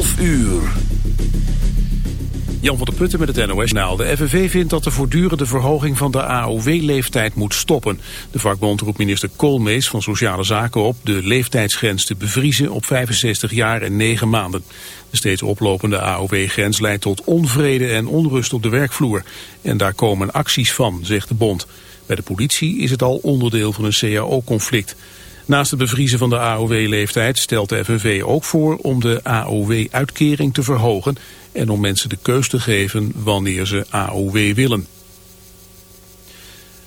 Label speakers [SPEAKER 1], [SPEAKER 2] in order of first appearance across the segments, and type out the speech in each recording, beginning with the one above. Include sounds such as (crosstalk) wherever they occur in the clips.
[SPEAKER 1] 11 uur.
[SPEAKER 2] Jan van der Putten met het NOS. Nou, de FNV vindt dat de voortdurende verhoging van de AOW-leeftijd moet stoppen. De vakbond roept minister Koolmees van Sociale Zaken op de leeftijdsgrens te bevriezen op 65 jaar en 9 maanden. De steeds oplopende AOW-grens leidt tot onvrede en onrust op de werkvloer. En daar komen acties van, zegt de bond. Bij de politie is het al onderdeel van een CAO-conflict. Naast het bevriezen van de AOW-leeftijd stelt de FNV ook voor om de AOW-uitkering te verhogen en om mensen de keus te geven wanneer ze AOW willen.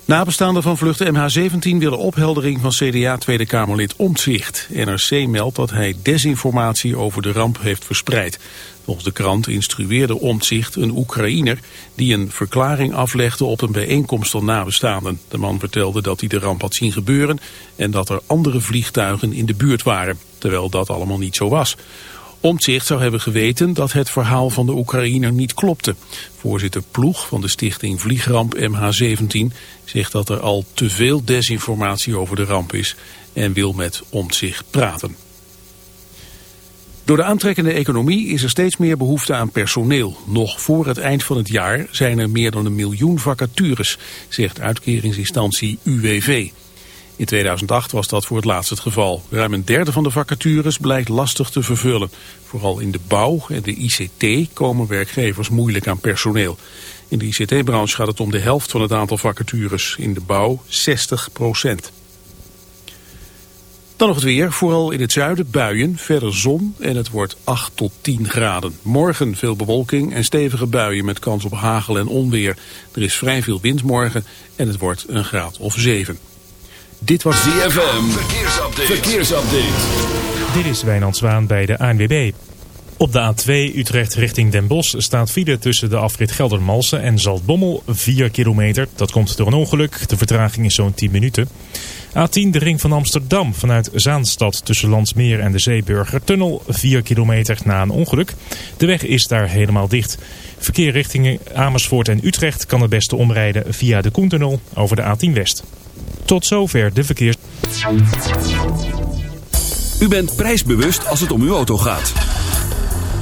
[SPEAKER 2] Nabestaanden van vluchten MH17 willen opheldering van CDA Tweede Kamerlid Omtzigt. NRC meldt dat hij desinformatie over de ramp heeft verspreid. Volgens de krant instrueerde Omtzigt een Oekraïner die een verklaring aflegde op een bijeenkomst van nabestaanden. De man vertelde dat hij de ramp had zien gebeuren en dat er andere vliegtuigen in de buurt waren, terwijl dat allemaal niet zo was. Omtzigt zou hebben geweten dat het verhaal van de Oekraïner niet klopte. Voorzitter Ploeg van de stichting Vliegramp MH17 zegt dat er al te veel desinformatie over de ramp is en wil met Omtzigt praten. Door de aantrekkende economie is er steeds meer behoefte aan personeel. Nog voor het eind van het jaar zijn er meer dan een miljoen vacatures, zegt uitkeringsinstantie UWV. In 2008 was dat voor het laatst het geval. Ruim een derde van de vacatures blijkt lastig te vervullen. Vooral in de bouw en de ICT komen werkgevers moeilijk aan personeel. In de ICT-branche gaat het om de helft van het aantal vacatures. In de bouw 60 procent. Dan nog het weer, vooral in het zuiden buien, verder zon en het wordt 8 tot 10 graden. Morgen veel bewolking en stevige buien met kans op hagel en onweer. Er is vrij veel wind morgen en het wordt een graad of 7. Dit was
[SPEAKER 1] ZFM. Verkeersupdate. Verkeersupdate.
[SPEAKER 3] Dit is Wijnand Zwaan bij de ANWB. Op de A2 Utrecht richting Den Bosch staat file tussen de afrit Geldermalsen en Zaltbommel 4 kilometer. Dat komt door een ongeluk. De vertraging is zo'n 10 minuten. A10 de ring van Amsterdam vanuit Zaanstad tussen Landsmeer en de Zeeburgertunnel 4 kilometer na een ongeluk. De weg is daar helemaal dicht. Verkeer richting Amersfoort en Utrecht kan het beste omrijden via de Koentunnel over de A10 West. Tot zover de verkeers.
[SPEAKER 1] U bent prijsbewust als het om uw auto gaat.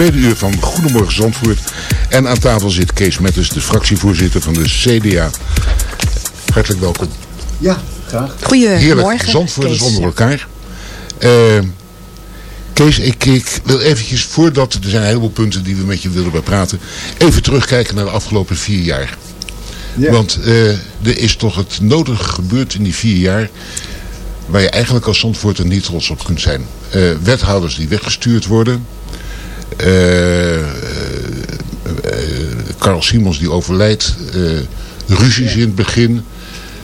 [SPEAKER 4] Tweede uur van Goedemorgen Zandvoort. En aan tafel zit Kees Metters, de fractievoorzitter van de CDA. Hartelijk welkom.
[SPEAKER 5] Ja, graag.
[SPEAKER 4] Heerlijk,
[SPEAKER 6] Goedemorgen.
[SPEAKER 4] Zandvoorters
[SPEAKER 6] Kees.
[SPEAKER 4] onder elkaar. Eh, Kees, ik, ik wil eventjes, voordat er zijn een heleboel punten die we met je willen bepraten, even terugkijken naar de afgelopen vier jaar.
[SPEAKER 5] Ja.
[SPEAKER 4] Want eh, er is toch het nodige gebeurd in die vier jaar waar je eigenlijk als Zandvoorter niet trots op kunt zijn. Eh, wethouders die weggestuurd worden. Eh, eh, eh, Karl Simons die overlijdt. eh, ruzies in het begin.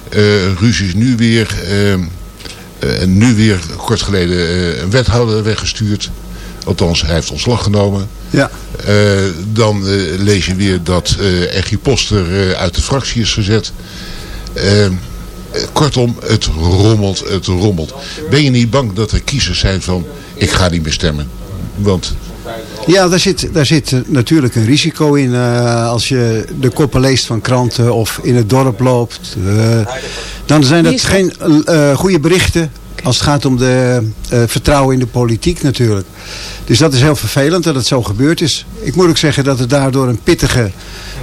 [SPEAKER 4] eh, ruzies nu weer. eh, eh, en nu weer kort geleden eh, een wethouder weggestuurd. Althans, hij heeft ontslag genomen.
[SPEAKER 5] Ja.
[SPEAKER 4] Eh, dan eh, lees je weer dat eh Eggy Poster eh, uit de fractie is gezet. Eh, eh, kortom, het rommelt, het rommelt. Ben je niet bang dat er kiezers zijn van, ik ga niet meer stemmen? Want,
[SPEAKER 5] Ja, daar zit, daar zit natuurlijk een risico in. eh, als je de koppen leest van kranten of in het dorp loopt. eh, dan zijn dat geen eh, goede berichten. Als het gaat om de eh, vertrouwen in de politiek natuurlijk. Dus dat is heel vervelend dat het zo gebeurd is. Ik moet ook zeggen dat het daardoor een pittige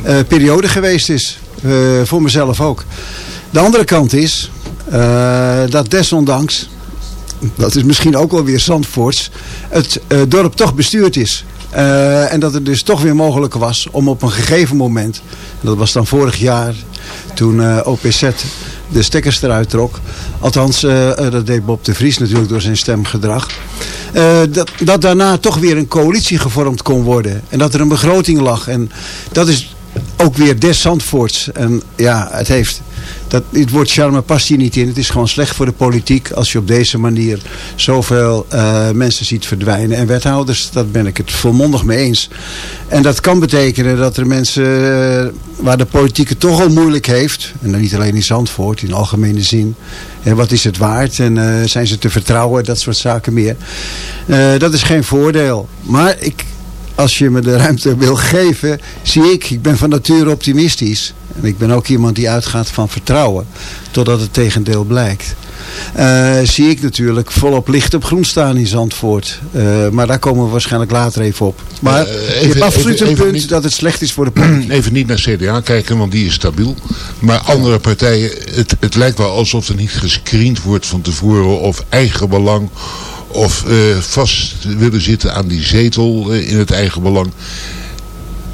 [SPEAKER 5] eh, periode geweest is. eh, voor mezelf ook. De andere kant is eh, dat desondanks dat is misschien ook wel weer Zandvoorts, het eh, dorp toch bestuurd is. Eh, en dat het dus toch weer mogelijk was om op een gegeven moment, en dat was dan vorig jaar, toen eh, OPZ de stekkers eruit trok. Althans, dat deed Bob de Vries natuurlijk door zijn stemgedrag. dat, dat daarna toch weer een coalitie gevormd kon worden. En dat er een begroting lag. En dat is ook weer des Zandvoorts. En ja, het heeft... Dat, het woord charme past hier niet in. Het is gewoon slecht voor de politiek als je op deze manier zoveel eh, mensen ziet verdwijnen. En wethouders, dat ben ik het volmondig mee eens. En dat kan betekenen dat er mensen eh, waar de politiek het toch al moeilijk heeft. En dan niet alleen in Zandvoort, in algemene zin. En wat is het waard en eh, zijn ze te vertrouwen, dat soort zaken meer. Dat is geen voordeel. Maar ik, als je me de ruimte wil geven, zie ik, ik ben van nature optimistisch. En ik ben ook iemand die uitgaat van vertrouwen, totdat het tegendeel blijkt. Eh, zie ik natuurlijk volop licht op groen staan in Zandvoort. Eh, maar daar komen we waarschijnlijk later even op. Maar
[SPEAKER 4] Eh,
[SPEAKER 5] je hebt absoluut een punt
[SPEAKER 4] niet-
[SPEAKER 5] dat het slecht is voor de politiek. (clears throat)
[SPEAKER 4] even niet naar CDA kijken, want die is stabiel. Maar andere partijen, het, het lijkt wel alsof er niet gescreend wordt van tevoren of eigen belang of eh, vast willen zitten aan die zetel eh, in het eigen belang.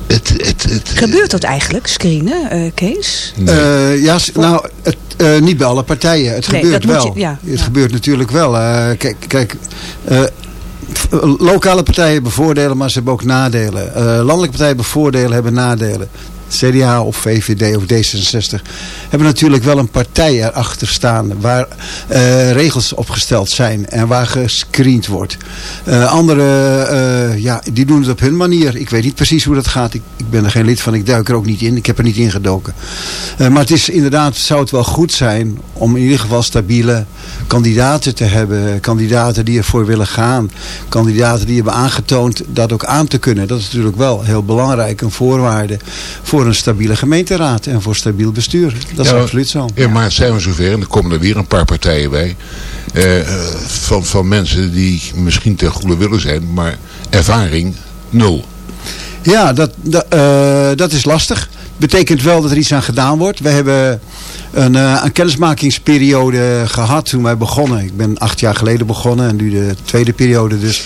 [SPEAKER 4] Het, het, het,
[SPEAKER 6] Gebeurt dat eigenlijk, screenen, eh, Kees?
[SPEAKER 4] Nee.
[SPEAKER 5] Eh, ja, nou, het, eh, niet bij alle partijen. Het
[SPEAKER 6] Nee,
[SPEAKER 5] gebeurt wel.
[SPEAKER 6] je- ja,
[SPEAKER 5] het
[SPEAKER 6] ja.
[SPEAKER 5] gebeurt natuurlijk wel. Eh, kijk, kijk eh, lokale partijen hebben voordelen, maar ze hebben ook nadelen. Eh, landelijke partijen hebben voordelen, hebben nadelen. CDA of VVD of D66, hebben natuurlijk wel een partij erachter staan waar eh, regels opgesteld zijn en waar gescreend wordt. Uh, Anderen, uh, ja, die doen het op hun manier. Ik weet niet precies hoe dat gaat. Ik, ik, ben er geen lid van, ik duik er ook niet in. Ik heb er niet in gedoken. maar het is inderdaad, zou het wel goed zijn om in ieder geval stabiele kandidaten te hebben. Kandidaten die ervoor willen gaan. Kandidaten die hebben aangetoond dat ook aan te kunnen. Dat is natuurlijk wel heel belangrijk. Een voorwaarde voor een stabiele gemeenteraad en voor stabiel bestuur. Dat is
[SPEAKER 4] Ja,
[SPEAKER 5] absoluut zo.
[SPEAKER 4] In maart zijn we zover en er komen er weer een paar partijen bij. eh, van, van mensen die misschien ten goede willen zijn, maar ervaring nul.
[SPEAKER 5] Ja, dat, dat, eh, dat is lastig. Betekent wel dat er iets aan gedaan wordt. We hebben een, eh, een kennismakingsperiode gehad toen wij begonnen. Ik ben acht jaar geleden begonnen en nu de tweede periode. Dus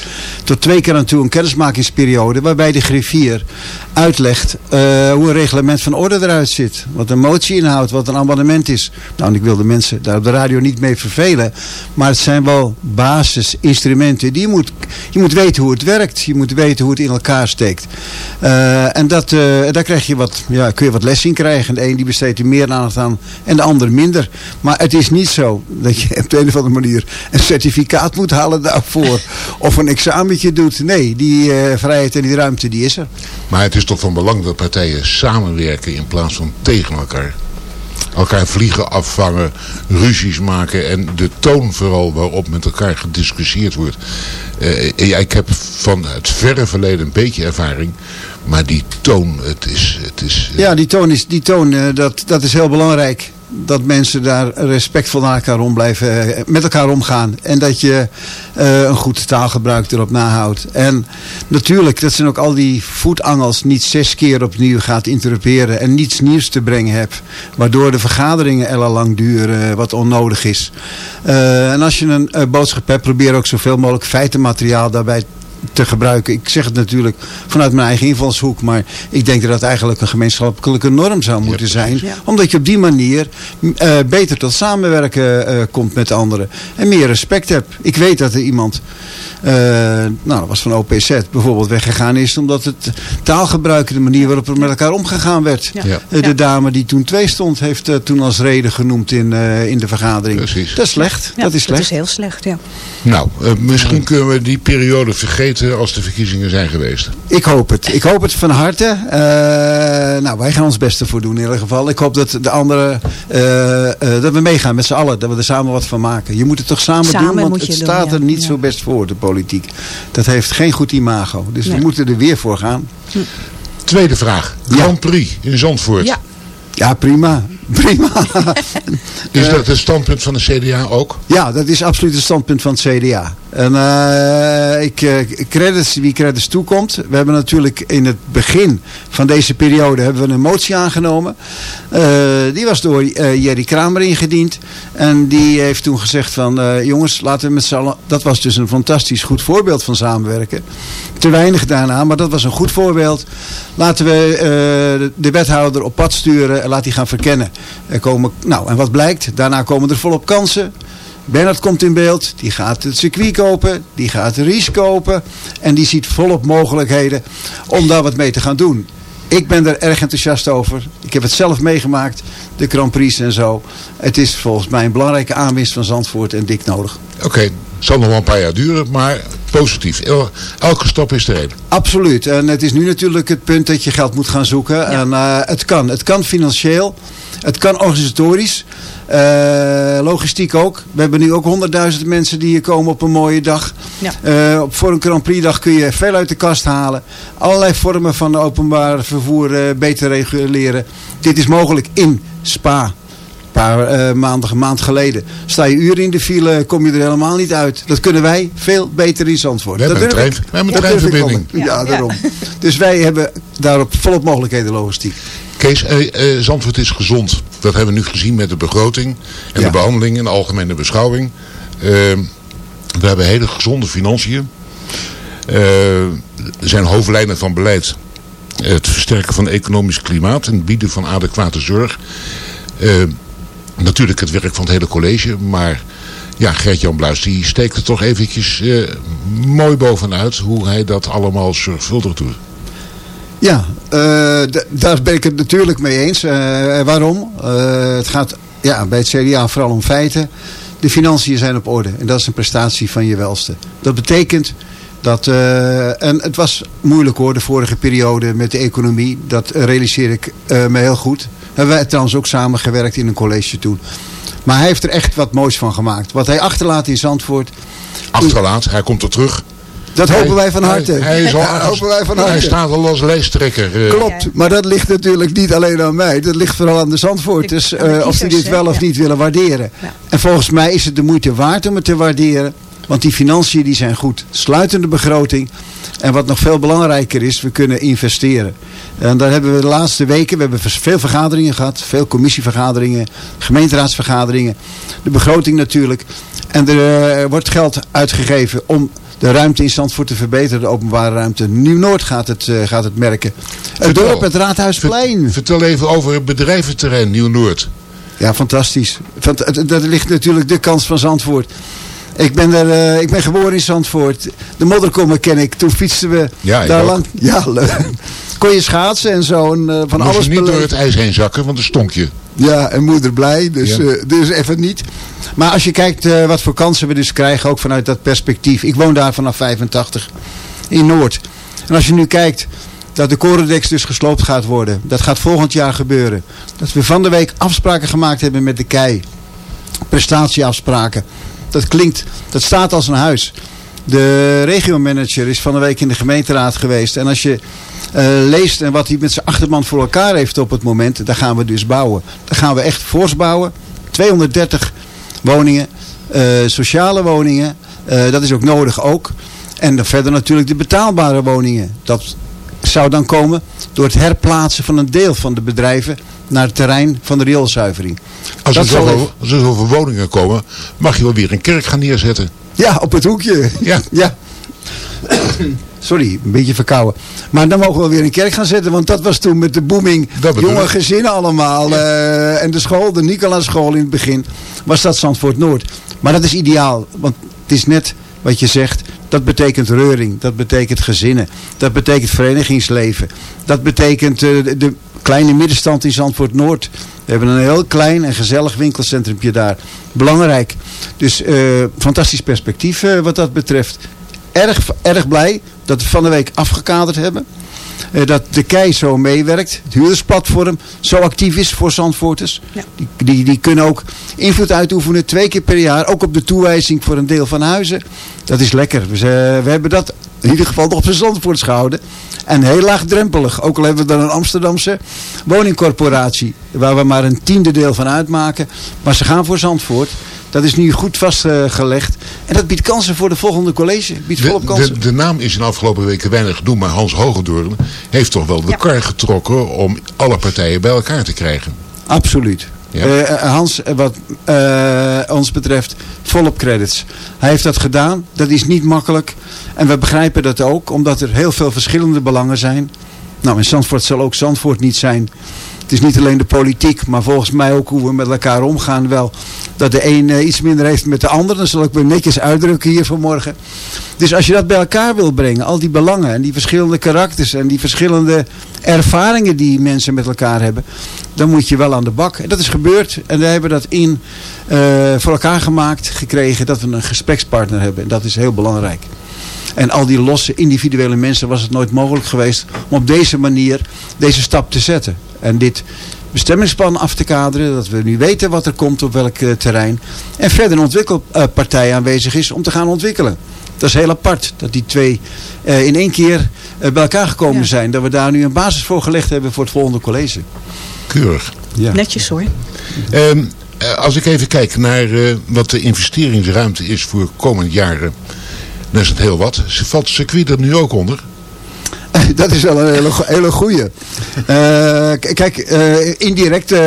[SPEAKER 5] twee keer aan toe een kennismakingsperiode waarbij de griffier uitlegt eh, hoe een reglement van orde eruit zit. Wat een motie inhoudt, wat een amendement is. Nou, en ik wil de mensen daar op de radio niet mee vervelen. Maar het zijn wel basisinstrumenten. Die je, moet, je moet weten hoe het werkt. Je moet weten hoe het in elkaar steekt. Eh, en dat, eh, daar krijg je wat, ja, kun je wat les in krijgen. De een die besteedt er meer aandacht aan en de ander minder. Maar het is niet zo dat je op de een of andere manier een certificaat moet halen daarvoor. of een examentje doet. Nee, die eh, vrijheid en die ruimte die is er.
[SPEAKER 4] Maar het is toch van belang dat partijen samenwerken in plaats van tegen elkaar. Elkaar vliegen afvangen, ruzies maken en de toon vooral waarop met elkaar gediscussieerd wordt. Eh, ik heb van het verre verleden een beetje ervaring, maar die toon, het is... Het is eh,
[SPEAKER 5] Ja, die toon, is, die toon dat, dat is heel belangrijk. Dat mensen daar respectvol naar elkaar om blijven, eh, met elkaar omgaan. En dat je eh, een goed taalgebruik erop nahoudt. En natuurlijk, dat zijn ook al die voetangels niet zes keer opnieuw gaat interruperen. En niets nieuws te brengen hebt. Waardoor de vergaderingen ellenlang duren, eh, wat onnodig is. En als je een eh, boodschap hebt, probeer ook zoveel mogelijk feitenmateriaal daarbij te gebruiken. Ik zeg het natuurlijk vanuit mijn eigen invalshoek, maar ik denk dat dat eigenlijk een gemeenschappelijke norm zou moeten zijn.
[SPEAKER 6] Ja.
[SPEAKER 5] Omdat je op die manier eh, beter tot samenwerken eh, komt met anderen en meer respect hebt. Ik weet dat er iemand, eh, nou dat was van OPZ bijvoorbeeld, weggegaan is omdat het taalgebruik, de manier waarop er met elkaar omgegaan werd.
[SPEAKER 6] Ja.
[SPEAKER 4] Ja.
[SPEAKER 5] De dame die toen twee stond, heeft eh, toen als reden genoemd in, eh, in de vergadering.
[SPEAKER 4] Precies.
[SPEAKER 5] Dat is slecht.
[SPEAKER 6] Ja,
[SPEAKER 5] dat is slecht.
[SPEAKER 6] Dat is heel slecht, ja.
[SPEAKER 4] Nou, eh, misschien kunnen we die periode vergeten als de verkiezingen zijn geweest.
[SPEAKER 5] Ik hoop het. Ik hoop het van harte. Eh, nou, wij gaan ons best ervoor doen in ieder geval. Ik hoop dat de anderen, eh, eh, dat we meegaan met z'n allen. Dat we er samen wat van maken. Je moet het toch samen,
[SPEAKER 6] Samen
[SPEAKER 5] doen, want
[SPEAKER 6] moet
[SPEAKER 5] het
[SPEAKER 6] je doen,
[SPEAKER 5] staat
[SPEAKER 6] ja.
[SPEAKER 5] er niet
[SPEAKER 6] Ja.
[SPEAKER 5] zo best voor, de politiek. Dat heeft geen goed imago. Dus we moeten er weer voor gaan.
[SPEAKER 4] Tweede vraag. Grand Prix in Zandvoort.
[SPEAKER 6] Ja.
[SPEAKER 5] Ja, prima. Prima. (laughs)
[SPEAKER 4] Is dat het standpunt van de CDA ook?
[SPEAKER 5] Ja, dat is absoluut het standpunt van het CDA. En eh, ik, eh, credits, wie credits toekomt. We hebben natuurlijk in het begin van deze periode hebben we een motie aangenomen. Eh, die was door eh, Jerry Kramer ingediend. En die heeft toen gezegd van eh, jongens, laten we met z'n allen... Dat was dus een fantastisch goed voorbeeld van samenwerken. Te weinig daarna, maar dat was een goed voorbeeld. Laten we eh, de- de wethouder op pad sturen en laat die gaan verkennen. Er komen, nou, en wat blijkt? Daarna komen er volop kansen. Bernard komt in beeld, die gaat het circuit kopen, die gaat Ries kopen en die ziet volop mogelijkheden om daar wat mee te gaan doen. Ik ben er erg enthousiast over. Ik heb het zelf meegemaakt, de Grand Prix en zo. Het is volgens mij een belangrijke aanwinst van Zandvoort en dik nodig.
[SPEAKER 4] Oké, het zal nog wel een paar jaar duren, maar positief. El- elke stap is er één.
[SPEAKER 5] Absoluut. En het is nu natuurlijk het punt dat je geld moet gaan zoeken. En eh, het kan. Het kan financieel. Het kan organisatorisch. Eh, logistiek ook. We hebben nu ook honderdduizend mensen die hier komen op een mooie dag.
[SPEAKER 6] Ja.
[SPEAKER 5] Eh, op- voor een Grand Prix dag kun je veel uit de kast halen. Allerlei vormen van openbaar vervoer beter reguleren. Dit is mogelijk in Spa. Een paar eh, maanden, een maand geleden. Sta je uren in de file, kom je er helemaal niet uit. Dat kunnen wij veel beter in Zandvoort.
[SPEAKER 4] We hebben
[SPEAKER 5] Dat
[SPEAKER 4] een trein- we hebben treinverbinding.
[SPEAKER 5] Ja,
[SPEAKER 6] Ja.
[SPEAKER 5] daarom. Dus wij hebben daarop volop mogelijkheden logistiek.
[SPEAKER 4] Kees, eh, eh, Zandvoort is gezond. Dat hebben we nu gezien met de begroting en
[SPEAKER 5] Ja.
[SPEAKER 4] de behandeling en de algemene beschouwing. Eh, we hebben hele gezonde financiën. Eh, er zijn hoofdlijnen van beleid. Het versterken van economisch klimaat en het bieden van adequate zorg. Eh, natuurlijk het werk van het hele college, maar ja, Gert-Jan Bluis die steekt er toch eventjes eh, mooi bovenuit hoe hij dat allemaal zorgvuldig doet.
[SPEAKER 5] Ja, eh, daar ben ik het natuurlijk mee eens. Eh, waarom? Het gaat ja, bij het CDA vooral om feiten. De financiën zijn op orde. En dat is een prestatie van je welste. Dat betekent dat... en het was moeilijk hoor, de vorige periode met de economie. Dat realiseer ik me heel goed. Hebben wij trouwens ook samengewerkt in een college toen. Maar hij heeft er echt wat moois van gemaakt. Wat hij achterlaat in Zandvoort...
[SPEAKER 4] Achterlaat, hij komt er terug.
[SPEAKER 5] Dat hopen wij van harte.
[SPEAKER 4] Hij, is (laughs) al,
[SPEAKER 5] Ja, hopen wij van
[SPEAKER 4] hij
[SPEAKER 5] harte.
[SPEAKER 4] staat al als lijsttrekker. eh.
[SPEAKER 5] Klopt, maar dat ligt natuurlijk niet alleen aan mij. Dat ligt vooral aan de Zandvoorters. Eh, of die dit wel of
[SPEAKER 6] Ja.
[SPEAKER 5] niet willen waarderen.
[SPEAKER 6] Ja.
[SPEAKER 5] En volgens mij is het de moeite waard om het te waarderen. Want die financiën die zijn goed. Sluitende begroting. En wat nog veel belangrijker is, we kunnen investeren. En daar hebben we de laatste weken, we hebben veel vergaderingen gehad. Veel commissievergaderingen, gemeenteraadsvergaderingen. De begroting natuurlijk. En er eh, wordt geld uitgegeven om de ruimte in Zandvoort te verbeteren. De openbare ruimte. Nieuw-Noord gaat het, eh, gaat het merken. Het
[SPEAKER 4] Vertel.
[SPEAKER 5] dorp, het Raadhuisplein.
[SPEAKER 4] Vertel even over het bedrijventerrein Nieuw-Noord.
[SPEAKER 5] Ja, fantastisch. Het- dat ligt natuurlijk de kans van Zandvoort. Ik ben, er, eh, ik ben geboren in Zandvoort. De modderkommen ken ik. Toen fietsten we
[SPEAKER 4] Ja,
[SPEAKER 5] daar lang. Ja, leuk. (laughs) Kon je schaatsen en zo. En, eh, van
[SPEAKER 4] Moest
[SPEAKER 5] alles
[SPEAKER 4] je niet door het ijs heen zakken, want dan stonk je.
[SPEAKER 5] Ja, en moeder blij. Dus,
[SPEAKER 4] Ja.
[SPEAKER 5] eh, dus even niet. Maar als je kijkt wat voor kansen we dus krijgen, ook vanuit dat perspectief. Ik woon daar vanaf 85 in Noord. En als je nu kijkt dat de Corendex dus gesloopt gaat worden. Dat gaat volgend jaar gebeuren. Dat we van de week afspraken gemaakt hebben met de KEI. Prestatieafspraken. Dat klinkt, dat staat als een huis. De regiomanager is van de week in de gemeenteraad geweest. En als je eh, leest en wat hij met zijn achterban voor elkaar heeft op het moment. Dan gaan we dus bouwen. Dan gaan we echt fors bouwen. 230 woningen. eh, sociale woningen. eh, dat is ook nodig ook. En dan verder natuurlijk de betaalbare woningen. Dat zou dan komen door het herplaatsen van een deel van de bedrijven naar het terrein van de rioolzuivering.
[SPEAKER 4] Als er, zoveel, als er zoveel woningen komen, mag je wel weer een kerk gaan neerzetten.
[SPEAKER 5] Ja, op het hoekje.
[SPEAKER 4] Ja. (laughs)
[SPEAKER 5] ja. Sorry, een beetje verkouden. Maar dan mogen we weer een kerk gaan zetten. Want dat was toen met de booming. Jonge gezinnen allemaal. eh, en de school, de Nicolaas school in het begin. Was dat Zandvoort Noord. Maar dat is ideaal. Want het is net wat je zegt. Dat betekent reuring. Dat betekent gezinnen. Dat betekent verenigingsleven. Dat betekent eh, de, kleine middenstand in Zandvoort Noord. We hebben een heel klein en gezellig winkelcentrumpje daar. Belangrijk. Dus eh, fantastisch perspectief eh, wat dat betreft. Erg, erg blij dat we van de week afgekaderd hebben. Eh, dat de KEI zo meewerkt. Het huurdersplatform zo actief is voor Zandvoorters.
[SPEAKER 6] Ja.
[SPEAKER 5] Die, die, die kunnen ook invloed uitoefenen twee keer per jaar. Ook op de toewijzing voor een deel van huizen. Dat is lekker. Dus, eh, we hebben dat in ieder geval nog op zijn Zandvoorts gehouden. En heel laagdrempelig. Ook al hebben we dan een Amsterdamse woningcorporatie. Waar we maar een tiende deel van uitmaken. Maar ze gaan voor Zandvoort. Dat is nu goed vastgelegd. En dat biedt kansen voor de volgende college. Biedt
[SPEAKER 4] De,
[SPEAKER 5] volop kansen.
[SPEAKER 4] de, de naam is in de afgelopen weken weinig genoemd, maar Hans Hogendoorn heeft toch wel de
[SPEAKER 6] Ja.
[SPEAKER 4] kar getrokken om alle partijen bij elkaar te krijgen.
[SPEAKER 5] Absoluut.
[SPEAKER 4] Ja.
[SPEAKER 5] Eh, eh, Hans, eh, wat ons betreft, volop credits. Hij heeft dat gedaan. Dat is niet makkelijk. En we begrijpen dat ook, omdat er heel veel verschillende belangen zijn. Nou, in Zandvoort zal ook Zandvoort niet zijn. Het is niet alleen de politiek, maar volgens mij ook hoe we met elkaar omgaan wel. Dat de een eh, iets minder heeft met de ander. Dat zal ik weer netjes uitdrukken hier vanmorgen. Dus als je dat bij elkaar wil brengen, al die belangen en die verschillende karakters en die verschillende ervaringen die mensen met elkaar hebben, dan moet je wel aan de bak. En dat is gebeurd en we hebben dat in eh, voor elkaar gemaakt, gekregen, dat we een gesprekspartner hebben. En dat is heel belangrijk. En al die losse individuele mensen was het nooit mogelijk geweest om op deze manier deze stap te zetten. En dit bestemmingsplan af te kaderen. Dat we nu weten wat er komt op welk eh, terrein. En verder een ontwikkelpartij aanwezig is om te gaan ontwikkelen. Dat is heel apart. Dat die twee eh, in één keer eh, bij elkaar gekomen
[SPEAKER 6] Ja.
[SPEAKER 5] zijn. Dat we daar nu een basis voor gelegd hebben voor het volgende college.
[SPEAKER 4] Keurig.
[SPEAKER 5] Ja.
[SPEAKER 6] Netjes hoor.
[SPEAKER 4] Ehm, eh, als ik even kijk naar eh, wat de investeringsruimte is voor komend jaren. Dan is het heel wat. Valt het circuit er nu ook onder? (laughs)
[SPEAKER 5] Dat is wel een hele, hele goeie. Eh, kijk, eh, indirect eh,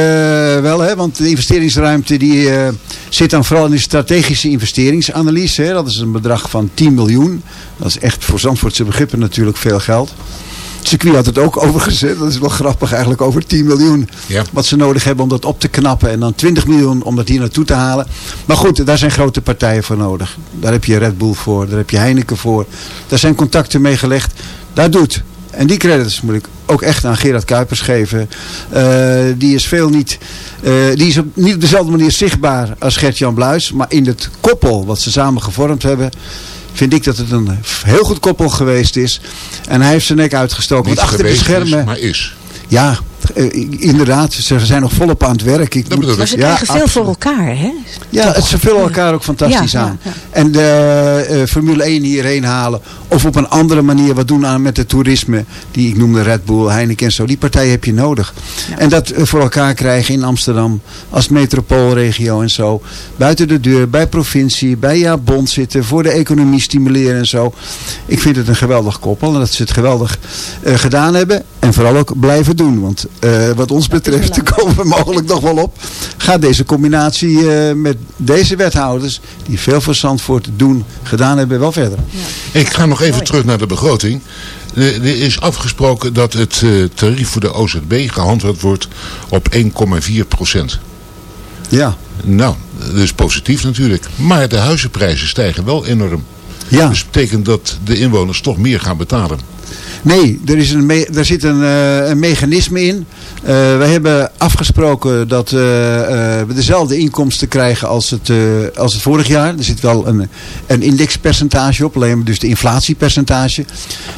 [SPEAKER 5] wel, hè, want de investeringsruimte die, zit dan vooral in de strategische investeringsanalyse. Hè. Dat is een bedrag van 10 miljoen. Dat is echt voor Zandvoortse begrippen natuurlijk veel geld. Circuit had het ook overgezet. Dat is wel grappig eigenlijk, over 10 miljoen.
[SPEAKER 4] Ja.
[SPEAKER 5] Wat ze nodig hebben om dat op te knappen. En dan 20 miljoen om dat hier naartoe te halen. Maar goed, daar zijn grote partijen voor nodig. Daar heb je Red Bull voor, daar heb je Heineken voor. Daar zijn contacten mee gelegd. Daar doet En die credits moet ik ook echt aan Gerard Kuipers geven. Eh, die is veel niet, eh, die is op, niet op dezelfde manier zichtbaar als Gert-Jan Bluis. Maar in het koppel wat ze samen gevormd hebben, vind ik dat het een heel goed koppel geweest is. En hij heeft zijn nek uitgestoken.
[SPEAKER 4] Niet
[SPEAKER 5] Want achter de schermen...
[SPEAKER 4] is, maar is.
[SPEAKER 5] Ja, eh, inderdaad. Ze zijn nog volop aan het werk. Ik
[SPEAKER 4] Dat bedoel ik.
[SPEAKER 6] Maar ze
[SPEAKER 5] Ja,
[SPEAKER 6] krijgen veel voor elkaar, hè?
[SPEAKER 5] Ja, het, ze vullen elkaar ook fantastisch
[SPEAKER 6] Ja,
[SPEAKER 5] aan.
[SPEAKER 6] ja.
[SPEAKER 5] En de eh, Formule 1 hierheen halen. Of op een andere manier wat doen aan met het toerisme. Die ik noemde Red Bull, Heineken en zo. Die partijen heb je nodig. En dat eh, voor elkaar krijgen in Amsterdam. Als metropoolregio en zo. Buiten de deur, bij provincie, bij ja bond zitten. Voor de economie stimuleren en zo. Ik vind het een geweldig koppel. En dat ze het geweldig eh, gedaan hebben. En vooral ook blijven doen. Want eh, wat ons betreft, daar (laughs) komen we mogelijk nog wel op. Gaat deze combinatie eh, met deze wethouders. Die veel voor Zandvoort doen, gedaan hebben, wel verder.
[SPEAKER 4] Ik ga nog even terug naar de begroting. Er er is afgesproken dat het eh, tarief voor de OZB gehandhaafd wordt op 1,4 procent.
[SPEAKER 5] Ja.
[SPEAKER 4] Nou, dat is positief natuurlijk. Maar de huizenprijzen stijgen wel enorm.
[SPEAKER 5] Ja.
[SPEAKER 4] Dus betekent dat de inwoners toch meer gaan betalen.
[SPEAKER 5] Nee, er, is een me- er zit een, eh, een mechanisme in. Eh, we hebben afgesproken dat eh, we dezelfde inkomsten krijgen als het, als het vorig jaar. Er zit wel een, een indexpercentage op, alleen dus de inflatiepercentage.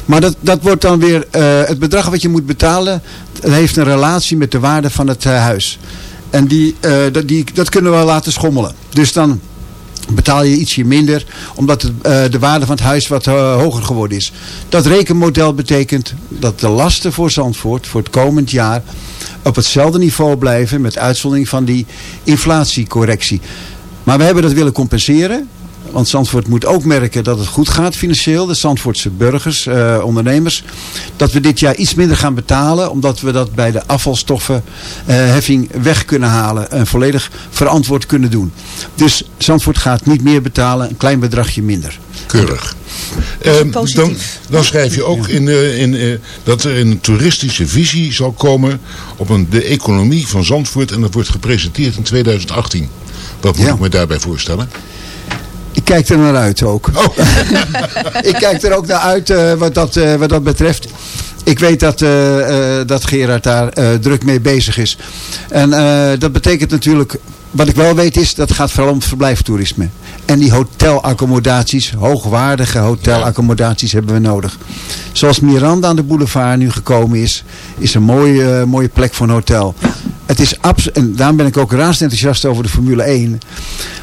[SPEAKER 5] Maar dat, dat wordt dan weer, het bedrag wat je moet betalen, dat heeft een relatie met de waarde van het huis. En die, dat, die, dat kunnen we laten schommelen. Dus dan betaal je ietsje minder, omdat eh, de waarde van het huis wat eh, hoger geworden is. Dat rekenmodel betekent dat de lasten voor Zandvoort voor het komend jaar op hetzelfde niveau blijven met uitzondering van die inflatiecorrectie. Maar we hebben dat willen compenseren. Want Zandvoort moet ook merken dat het goed gaat financieel. De Zandvoortse burgers, eh, ondernemers. Dat we dit jaar iets minder gaan betalen. Omdat we dat bij de afvalstoffenheffing weg kunnen halen. En volledig verantwoord kunnen doen. Dus Zandvoort gaat niet meer betalen. Een klein bedragje minder.
[SPEAKER 4] Keurig. Ehm, dan, dan schrijf je ook in, eh, in, eh, dat er een toeristische visie zal komen op een, de economie van Zandvoort. En dat wordt gepresenteerd in 2018. Wat moet
[SPEAKER 5] Ja.
[SPEAKER 4] ik me daarbij voorstellen?
[SPEAKER 5] Kijk er naar uit ook.
[SPEAKER 4] Oh, (laughs)
[SPEAKER 5] ik kijk er ook naar uit eh, wat, dat, eh, wat dat betreft. Ik weet dat, eh, dat Gerard daar druk mee bezig is. En dat betekent natuurlijk... Wat ik wel weet is, dat gaat vooral om verblijftoerisme. En die hotelaccommodaties, hoogwaardige hotelaccommodaties hebben we nodig. Zoals Miranda aan de boulevard nu gekomen is, is een mooie, mooie plek voor een hotel. Het is en daarom ben ik ook razend enthousiast over de Formule 1.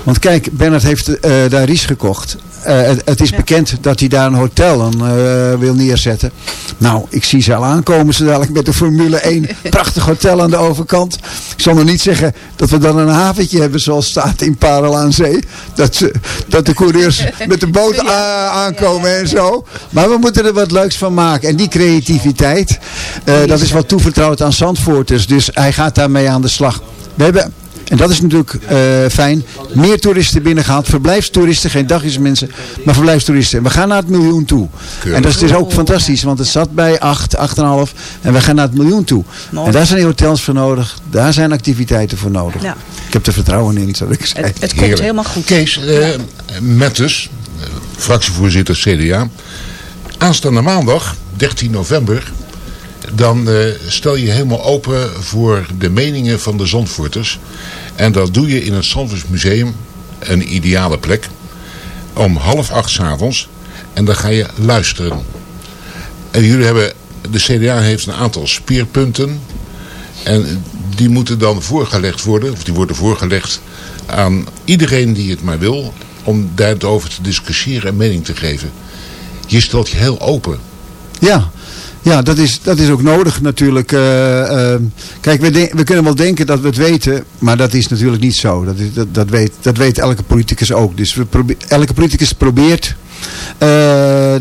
[SPEAKER 5] Want kijk, Bernard heeft eh, daar Ries gekocht. Eh, het, het is bekend dat hij daar een hotel aan eh, wil neerzetten. Nou, ik zie ze al aankomen zo dadelijk met de Formule 1. (laughs) Prachtig hotel aan de overkant. Ik zal nog niet zeggen dat we dan een haventje hebben zoals staat in Parel aan Zee. Dat, ze, dat de coureurs met de boot (laughs) aankomen en zo. Maar we moeten er wat leuks van maken. En die creativiteit, dat is wat toevertrouwd aan Zandvoorters. Dus hij gaat daarmee aan de slag. We hebben en dat is natuurlijk eh, fijn. Meer toeristen binnengehaald. Verblijfstoeristen, geen dagjesmensen, maar verblijfstoeristen. En we gaan naar het miljoen toe. En dat is dus ook fantastisch, want het zat bij 8, 8,5. En we gaan naar het miljoen toe. En daar zijn hotels voor nodig. Daar zijn activiteiten voor nodig.
[SPEAKER 6] Ja.
[SPEAKER 5] Ik heb er vertrouwen in, zoals ik zei.
[SPEAKER 6] Het, het komt
[SPEAKER 4] Heerlijk.
[SPEAKER 6] helemaal goed.
[SPEAKER 4] Kees, eh Mettes, eh, fractievoorzitter CDA. Aanstaande maandag, 13 november, dan eh, stel je helemaal open voor de meningen van de Zandvoorters. En dat doe je in het Zandvoortsmuseum, een ideale plek, om half acht 's avonds. En dan ga je luisteren. En jullie hebben, de CDA heeft een aantal speerpunten. En die moeten dan voorgelegd worden, of die worden voorgelegd aan iedereen die het maar wil, om daarover te discussiëren en mening te geven. Je stelt je heel open.
[SPEAKER 5] Ja, ja dat, is, dat is ook nodig natuurlijk. Eh, eh, kijk, we, de- we kunnen wel denken dat we het weten, maar dat is natuurlijk niet zo. Dat, is, dat, dat, weet, dat weet elke politicus ook. Dus we elke politicus probeert eh,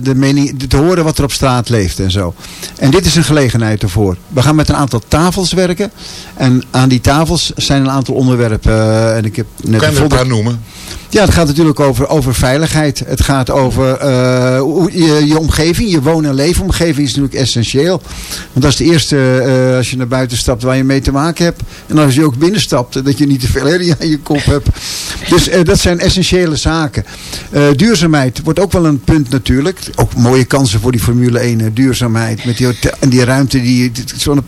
[SPEAKER 5] de mening, te horen wat er op straat leeft en zo. En dit is een gelegenheid ervoor. We gaan met een aantal tafels werken. En aan die tafels zijn een aantal onderwerpen. eh, en ik heb net
[SPEAKER 4] Kan je een paar noemen?
[SPEAKER 5] Ja, het gaat natuurlijk over, over veiligheid. Het gaat over eh, je, je omgeving, je woon- en leefomgeving is natuurlijk essentieel. Want dat is de eerste, eh, als je naar buiten stapt, waar je mee te maken hebt. En als je ook binnenstapt, dat je niet te veel herrie aan je kop hebt. Dus eh, dat zijn essentiële zaken. Eh, duurzaamheid wordt ook wel een punt natuurlijk. Ook mooie kansen voor die Formule 1, hè, duurzaamheid. Met die hotel, en die ruimte, die, zo'n-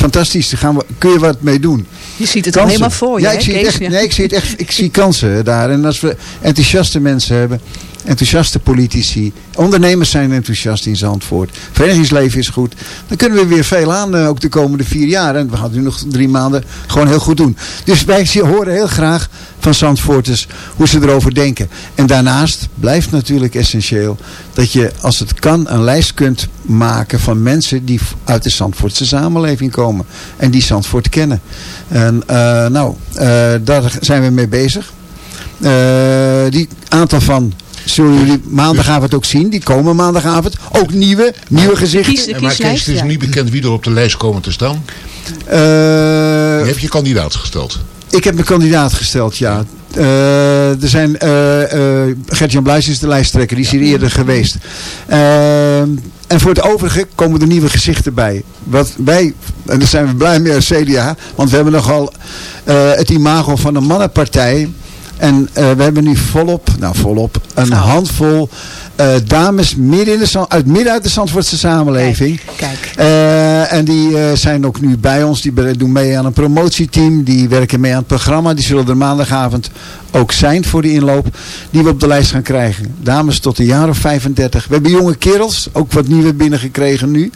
[SPEAKER 5] fantastisch. Daar gaan we, kun je wat mee doen.
[SPEAKER 6] Je ziet het al
[SPEAKER 5] Kansen.
[SPEAKER 6] helemaal voor je,
[SPEAKER 5] ja,
[SPEAKER 6] hè,
[SPEAKER 5] ik zie
[SPEAKER 6] Kees?
[SPEAKER 5] echt,
[SPEAKER 6] Ja.
[SPEAKER 5] nee, ik zie het echt. Ik zie kansen daar. En als we enthousiaste mensen hebben, enthousiaste politici, ondernemers zijn enthousiast in Zandvoort, verenigingsleven is goed, dan kunnen we weer veel aan, eh, ook de komende vier jaar. En we gaan het nu nog drie maanden gewoon heel goed doen. Dus wij horen heel graag van Zandvoorters hoe ze erover denken. En daarnaast blijft natuurlijk essentieel dat je, als het kan, een lijst kunt maken van mensen die uit de Zandvoortse samenleving komen. En die Zandvoort kennen. En eh, nou, eh, daar zijn we mee bezig. Eh, die aantal van zullen jullie maandagavond ook zien. Die komen maandagavond. Ook nieuwe, nieuwe gezichten.
[SPEAKER 6] Kies
[SPEAKER 4] maar Kees, het is
[SPEAKER 6] ja.
[SPEAKER 4] niet bekend wie er op de lijst komen te staan.
[SPEAKER 5] Eh,
[SPEAKER 4] Je hebt je kandidaat gesteld.
[SPEAKER 5] Ik heb een kandidaat gesteld, ja. Eh, er zijn, eh, eh, Gert-Jan Bluis is de lijsttrekker, die is hier eerder geweest. En voor het overige komen er nieuwe gezichten bij. Wat wij, en daar zijn we blij mee als CDA, want we hebben nogal het imago van een mannenpartij. En we hebben nu volop, nou volop, een handvol eh, dames midden in de, Zand- uit, midden uit de Zandvoortse samenleving.
[SPEAKER 6] Kijk.
[SPEAKER 5] Eh, en die eh, zijn ook nu bij ons. Die doen mee aan een promotieteam. Die werken mee aan het programma. Die zullen er maandagavond ook zijn voor de inloop. Die we op de lijst gaan krijgen. Dames tot een jaar of 35. We hebben jonge kerels. Ook wat nieuwe binnengekregen nu.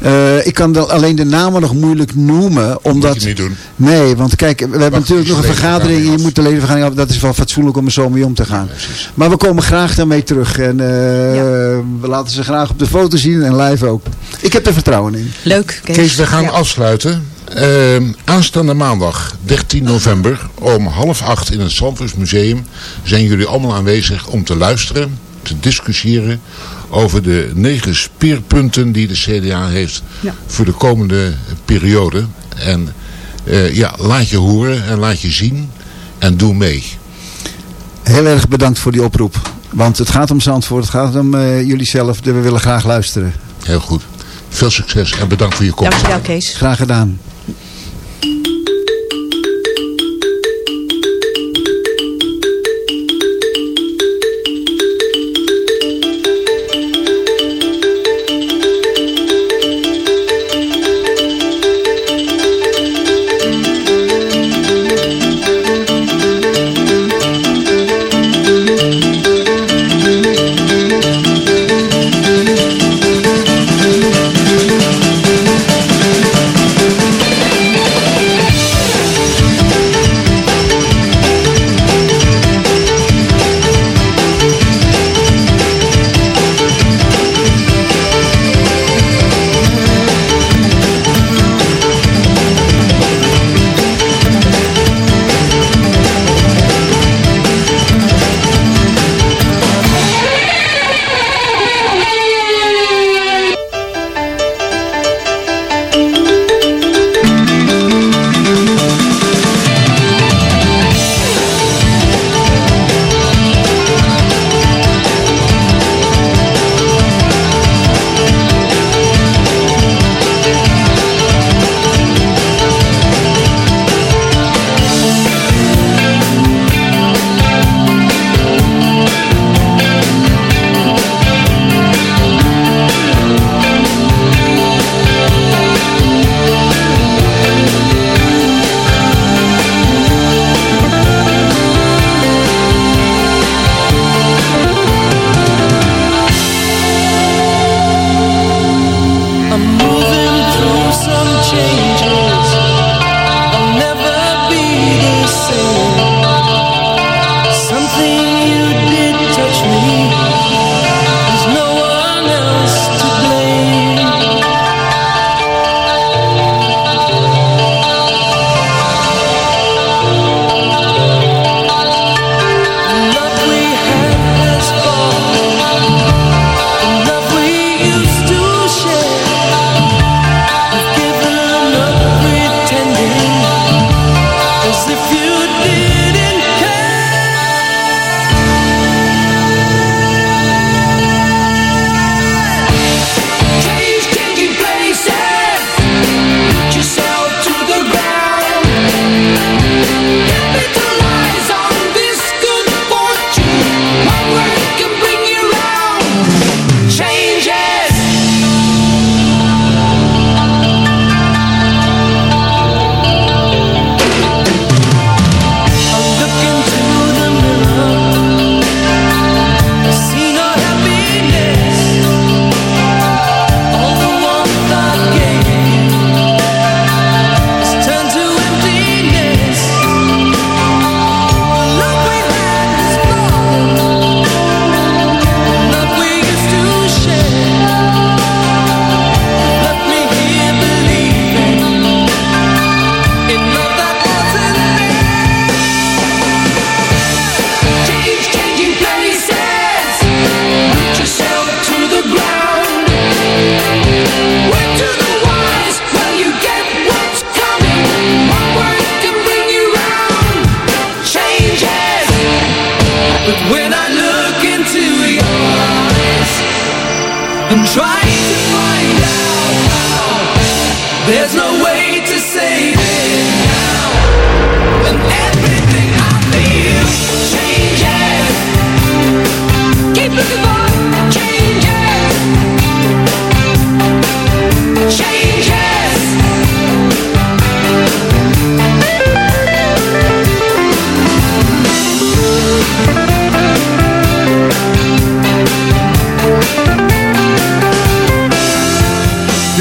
[SPEAKER 5] Eh, ik kan de- alleen de namen nog moeilijk noemen. Omdat,
[SPEAKER 4] Moet je niet doen.
[SPEAKER 5] Nee, want kijk, we hebben
[SPEAKER 4] Wacht,
[SPEAKER 5] natuurlijk nog een
[SPEAKER 4] de
[SPEAKER 5] vergadering. Je moet de ledenvergadering af. Dat is wel fatsoenlijk om er zo mee om te gaan. Maar we komen graag daarmee terug. En we laten ze graag op de foto zien en live ook. Ik heb er vertrouwen in.
[SPEAKER 6] Leuk, Kees.
[SPEAKER 4] Kees, we gaan
[SPEAKER 6] Ja.
[SPEAKER 4] afsluiten. Ehm, aanstaande maandag, 13 november, om half acht in het Zandvoorts Museum zijn jullie allemaal aanwezig om te luisteren, te discussiëren over de negen speerpunten die de CDA heeft
[SPEAKER 6] Ja.
[SPEAKER 4] voor de komende periode. En eh, ja, laat je horen en laat je zien en doe mee.
[SPEAKER 5] Heel erg bedankt voor die oproep. Want het gaat om Zandvoort, het gaat om eh, jullie zelf. We willen graag luisteren.
[SPEAKER 4] Heel goed. Veel succes en bedankt voor je komst.
[SPEAKER 6] Dankjewel, Kees.
[SPEAKER 5] Graag gedaan.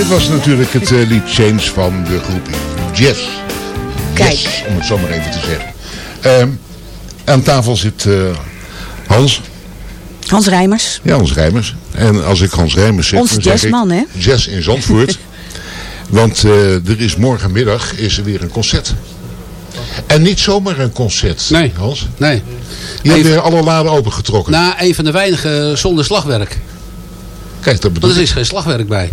[SPEAKER 4] Dit was natuurlijk het eh, lied Change van de groep Jazz.
[SPEAKER 6] Kijk.
[SPEAKER 4] Yes, om het zo maar even te zeggen. Ehm, aan tafel zit eh, Hans.
[SPEAKER 6] Hans Rijmers.
[SPEAKER 4] Ja, Hans Rijmers. En als ik Hans Rijmers zeg,
[SPEAKER 6] Onze
[SPEAKER 4] dan zeg
[SPEAKER 6] jazzman,
[SPEAKER 4] ik
[SPEAKER 6] hè?
[SPEAKER 4] jazz in Zandvoort. (laughs) Want eh, er is morgenmiddag is er weer een concert. En niet zomaar een concert,
[SPEAKER 7] Nee.
[SPEAKER 4] Hans.
[SPEAKER 7] Nee.
[SPEAKER 4] Je hebt weer alle laden opengetrokken.
[SPEAKER 7] Na een van de weinige zonder slagwerk.
[SPEAKER 4] Kijk, dat bedoel
[SPEAKER 7] Want er is geen slagwerk bij.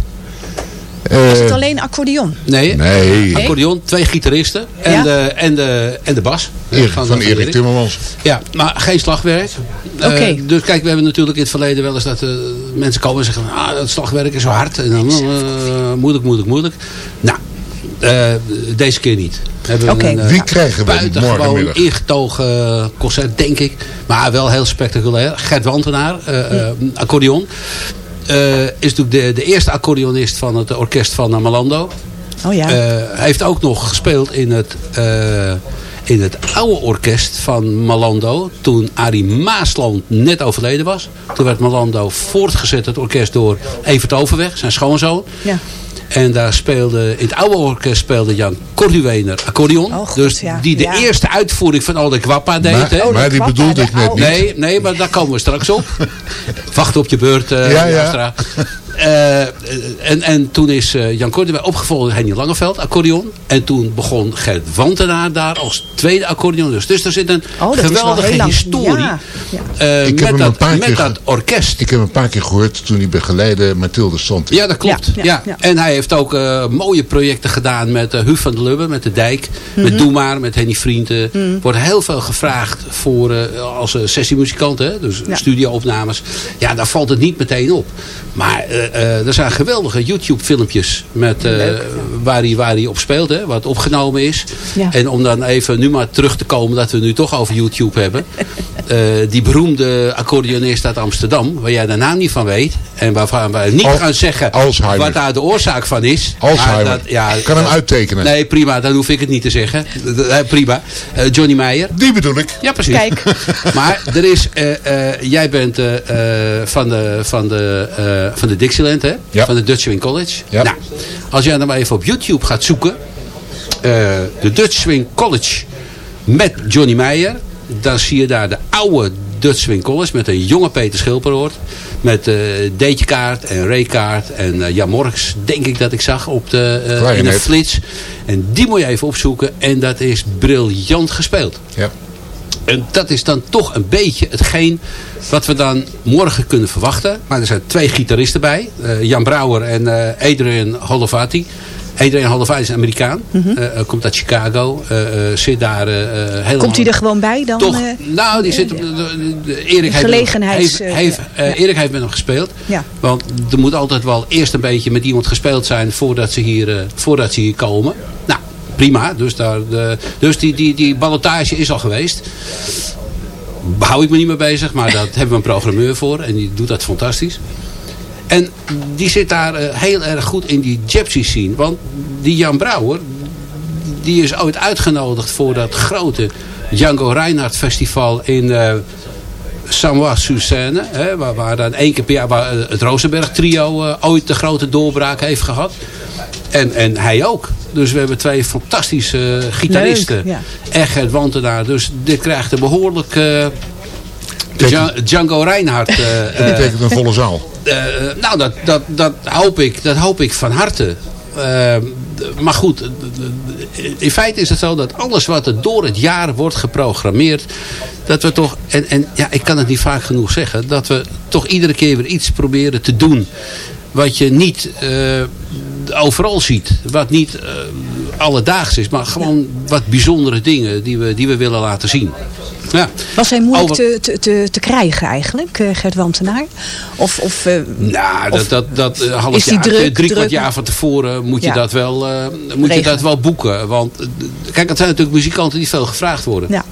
[SPEAKER 6] Is het
[SPEAKER 4] Eh,
[SPEAKER 6] alleen accordeon?
[SPEAKER 7] Nee,
[SPEAKER 4] nee,
[SPEAKER 7] accordeon, twee gitaristen en,
[SPEAKER 6] Ja?
[SPEAKER 7] de, en, de, en de bas.
[SPEAKER 4] Erik, van, Erik Timmermans.
[SPEAKER 7] Ja, maar geen slagwerk. Eh,
[SPEAKER 6] Oké.
[SPEAKER 7] dus kijk, we hebben natuurlijk in het verleden wel eens dat eh, mensen komen en zeggen... Ah, het slagwerk is zo hard. En dan, eh, moeilijk, moeilijk, moeilijk. Nou, eh, deze keer niet. Hebben
[SPEAKER 6] Oké.
[SPEAKER 7] een, eh,
[SPEAKER 4] Wie krijgen we
[SPEAKER 7] buitengewoon
[SPEAKER 4] morgenmiddag?
[SPEAKER 7] ingetogen concert, denk ik. Maar wel heel spectaculair. Gert Wantenaar, eh, eh, accordeon. Eh, is natuurlijk de, de eerste accordeonist van het orkest van eh, Malando.
[SPEAKER 6] Oh ja.
[SPEAKER 7] Eh, hij heeft ook nog gespeeld in het, in het oude orkest van Malando. Toen Arie Maasland net overleden was. Toen werd Malando voortgezet, het orkest, door Evert Overweg, zijn schoonzoon.
[SPEAKER 6] ja.
[SPEAKER 7] En daar speelde, in het oude orkest speelde Jan Corduwener accordeon.
[SPEAKER 6] Oh, goed,
[SPEAKER 7] dus
[SPEAKER 6] ja.
[SPEAKER 7] die de
[SPEAKER 6] Ja.
[SPEAKER 7] eerste uitvoering van Al de Kwappa deed.
[SPEAKER 4] Maar,
[SPEAKER 7] hè?
[SPEAKER 4] Maar die bedoelde
[SPEAKER 6] de
[SPEAKER 4] ik net niet.
[SPEAKER 7] Nee, nee, maar daar komen we straks op. (laughs) Wacht op je beurt, eh
[SPEAKER 4] Ja,
[SPEAKER 7] en, en toen is eh, Jan Korteweg opgevolgd door Henny Langeveld, accordeon. En toen begon Gert Wantenaar daar als tweede accordeon. Dus, dus er zit een
[SPEAKER 6] Oh,
[SPEAKER 7] geweldige
[SPEAKER 6] lang.
[SPEAKER 7] historie
[SPEAKER 6] Ja, ja.
[SPEAKER 7] eh,
[SPEAKER 4] Ik heb
[SPEAKER 7] met,
[SPEAKER 4] hem een
[SPEAKER 7] dat,
[SPEAKER 4] paar
[SPEAKER 7] met
[SPEAKER 4] keer
[SPEAKER 7] dat orkest.
[SPEAKER 4] Ik heb een paar keer gehoord toen hij begeleidde Mathilde Santi.
[SPEAKER 7] Ja, dat klopt.
[SPEAKER 6] Ja,
[SPEAKER 7] Ja,
[SPEAKER 6] ja, ja.
[SPEAKER 7] En hij heeft ook eh, mooie projecten gedaan met uh, Huub van der Lubbe, met de Dijk,
[SPEAKER 6] Mhm.
[SPEAKER 7] met Doe Maar, met Henny Vrienden. Er wordt heel veel gevraagd voor eh, als uh, sessiemuzikant, hè? dus
[SPEAKER 6] Ja.
[SPEAKER 7] studioopnames. Ja, daar valt het niet meteen op. Maar eh, eh, er zijn geweldige YouTube filmpjes met, eh, waar, hij, waar hij op speelt, hè? wat opgenomen is.
[SPEAKER 6] Ja.
[SPEAKER 7] En om dan even nu maar terug te komen dat we het nu toch over YouTube hebben. (laughs) Eh, die beroemde accordeonist uit Amsterdam, waar jij de naam niet van weet. En waarvan wij niet
[SPEAKER 4] Al-
[SPEAKER 7] gaan zeggen
[SPEAKER 4] Alzheimer.
[SPEAKER 7] wat daar de oorzaak van is.
[SPEAKER 4] Alzheimer.
[SPEAKER 7] Dat- ja,
[SPEAKER 4] kan hem uittekenen.
[SPEAKER 7] Nee, prima. Dan hoef ik het niet te zeggen. Prima. Eh, Johnny Meijer.
[SPEAKER 4] Die bedoel ik.
[SPEAKER 7] Ja, precies.
[SPEAKER 6] Kijk.
[SPEAKER 7] Maar er is, eh, eh, jij bent van, de, van, de, eh, van de Hè?
[SPEAKER 4] Ja.
[SPEAKER 7] Van de Dutch Swing College.
[SPEAKER 4] Ja.
[SPEAKER 7] Nou, als jij dan maar even op YouTube gaat zoeken. eh, de Dutch Swing College met Johnny Meijer. Dan zie je daar de oude Dutch Swing College met een jonge Peter Schilperoort. Met eh Deetje Kaart en Ray Kaart en eh Jan Morks, denk ik dat ik zag op de, in de flits. En die moet je even opzoeken. En dat is briljant gespeeld.
[SPEAKER 4] Ja.
[SPEAKER 7] En dat is dan toch een beetje hetgeen wat we dan morgen kunnen verwachten. Maar er zijn twee gitaristen bij. eh, Jan Brouwer en eh, Adrian Holovati. Adrian Holovati is Amerikaan. Eh, eh, komt uit Chicago. zit daar helemaal...
[SPEAKER 6] Komt hij er gewoon bij dan?
[SPEAKER 7] Toch, nou, die zit Erik heeft, Erik heeft met hem gespeeld.
[SPEAKER 6] Ja.
[SPEAKER 7] Want er moet altijd wel eerst een beetje met iemand gespeeld zijn voordat ze hier, voordat ze hier komen. Nou, prima. Dus, daar, de, dus die, die, die ballotage is al geweest. Hou ik me niet mee bezig, maar daar (laughs) hebben we een programmeur voor. En die doet dat fantastisch. En die zit daar eh, heel erg goed in die gypsy scene. Want die Jan Brouwer, die is ooit uitgenodigd voor dat grote Django Reinhardt festival in eh Samois-Suzanne. hè, Waar, waar dan één keer per jaar waar, eh, het Rosenberg trio eh, ooit de grote doorbraak heeft gehad. En, en hij ook. Dus we hebben twee fantastische eh, gitaristen.
[SPEAKER 6] Leuk, ja.
[SPEAKER 7] En Gert Wantenaar. Dus dit krijgt een behoorlijk... eh, Dja- Django Reinhardt. (laughs) eh,
[SPEAKER 4] Dat betekent een volle zaal. (laughs)
[SPEAKER 7] eh, nou, dat, dat, dat, hoop ik, dat hoop ik van harte. Maar goed, in feite is het zo dat alles wat er door het jaar wordt geprogrammeerd, dat we toch, en, en ja, ik kan het niet vaak genoeg zeggen, dat we toch iedere keer weer iets proberen te doen wat je niet eh, overal ziet. Wat niet eh, alledaags is, maar gewoon wat bijzondere dingen die we, die we willen laten zien. Ja.
[SPEAKER 6] Was hij moeilijk
[SPEAKER 7] Over-
[SPEAKER 6] te, te, te, krijgen eigenlijk, eh, Gert Wantenaar? Of, of eh,
[SPEAKER 7] Nou, dat,
[SPEAKER 6] Of
[SPEAKER 7] dat, dat half
[SPEAKER 6] is
[SPEAKER 7] jaar,
[SPEAKER 6] druk-
[SPEAKER 7] drie kwart jaar van tevoren moet je, dat, wel, moet je dat wel boeken. Want kijk, het zijn natuurlijk muzikanten die veel gevraagd worden.
[SPEAKER 6] ja.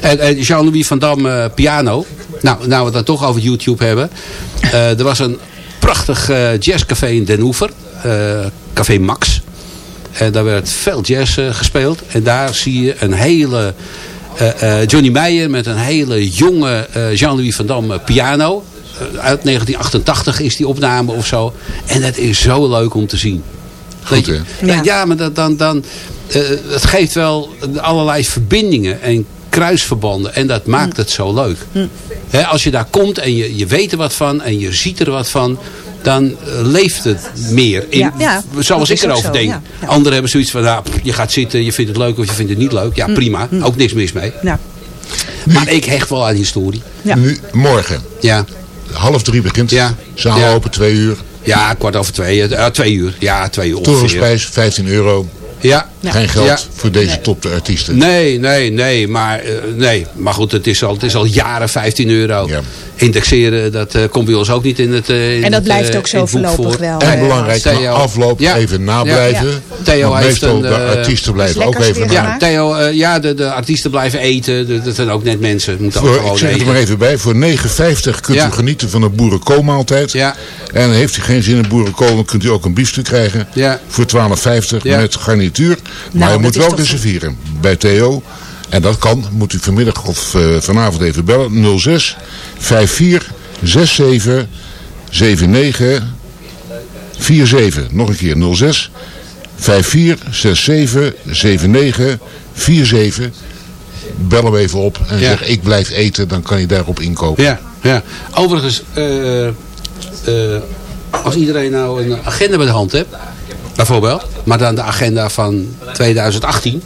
[SPEAKER 7] En, en Jean-Louis van Dam, piano. Nou, nou we het dan toch over YouTube hebben. Er was een prachtig jazzcafé in Den Oever. Eh, Café Max. En daar werd veel jazz eh, gespeeld. En daar zie je een hele... eh, eh, Johnny Meijer met een hele jonge eh, Jean-Louis van Dam eh, piano. uit 1988 is die opname of zo. En het is zo leuk om te zien. Weet je?
[SPEAKER 4] hè?
[SPEAKER 7] Ja.
[SPEAKER 6] Ja.
[SPEAKER 7] maar dat, dan, dan, eh, het geeft wel allerlei verbindingen en kruisverbanden. En dat maakt
[SPEAKER 6] Hm.
[SPEAKER 7] het zo leuk. Hè, als je daar komt en je, je weet er wat van en je ziet er wat van... dan leeft het meer. In,
[SPEAKER 6] Ja, ja, dat
[SPEAKER 7] zoals ik erover
[SPEAKER 6] zo,
[SPEAKER 7] denk.
[SPEAKER 6] ja, ja.
[SPEAKER 7] Anderen hebben zoiets van, nou, je gaat zitten, je vindt het leuk of je vindt het niet leuk. Ja,
[SPEAKER 6] Hm.
[SPEAKER 7] prima. Ook niks mis mee.
[SPEAKER 6] Ja.
[SPEAKER 7] Maar ik hecht wel aan historie.
[SPEAKER 6] Ja.
[SPEAKER 4] Nu, morgen,
[SPEAKER 7] Ja,
[SPEAKER 4] half drie begint het.
[SPEAKER 7] Ja.
[SPEAKER 4] Zaal
[SPEAKER 7] Ja.
[SPEAKER 4] open, twee uur.
[SPEAKER 7] ja kwart over twee. eh, twee uur. Ja, twee uur ongeveer.
[SPEAKER 4] Torenspijs, 15 euro.
[SPEAKER 7] Ja.
[SPEAKER 4] Geen geld
[SPEAKER 7] Ja.
[SPEAKER 4] voor deze topartiesten.
[SPEAKER 7] Nee, nee, nee. Maar, eh, nee. maar goed, het is, al, het is al jaren 15 euro.
[SPEAKER 4] Ja.
[SPEAKER 7] Indexeren, dat eh, komt bij ons ook niet in het eh, in
[SPEAKER 6] En dat
[SPEAKER 7] het,
[SPEAKER 6] blijft ook zo voorlopig
[SPEAKER 7] voor.
[SPEAKER 6] wel.
[SPEAKER 4] En belangrijk,
[SPEAKER 7] Theo.
[SPEAKER 4] na afloop
[SPEAKER 7] Ja.
[SPEAKER 4] even nablijven.
[SPEAKER 6] Ja.
[SPEAKER 7] Theo heeft
[SPEAKER 4] meestal
[SPEAKER 7] een,
[SPEAKER 4] de artiesten blijven ook even.
[SPEAKER 7] Ja. Theo, ja de, de artiesten blijven eten. De- Dat zijn ook net mensen. Moeten ook
[SPEAKER 4] Voor,
[SPEAKER 7] gewoon
[SPEAKER 4] ik zeg het er maar even bij. Voor 9,50 kunt
[SPEAKER 7] Ja.
[SPEAKER 4] u genieten van een boerenkoolmaaltijd.
[SPEAKER 7] Ja.
[SPEAKER 4] En heeft u geen zin in boerenkool, dan kunt u ook een biefstuk krijgen.
[SPEAKER 7] Ja.
[SPEAKER 4] Voor 12,50
[SPEAKER 7] Ja.
[SPEAKER 4] met garnituur. Maar
[SPEAKER 6] Nou,
[SPEAKER 4] u
[SPEAKER 6] dat
[SPEAKER 4] moet wel
[SPEAKER 6] toch-
[SPEAKER 4] reserveren bij Theo. En dat kan, moet u vanmiddag of eh, vanavond even bellen. 06 54 67 79 47. Nog een keer 06 54 67 79 47. Bel hem even op en
[SPEAKER 7] Ja.
[SPEAKER 4] zeg ik blijf eten, dan kan hij daarop inkopen.
[SPEAKER 7] Ja, ja. Overigens, eh, eh, als iedereen nou een agenda bij de hand hebt, bijvoorbeeld, maar dan de agenda van 2018,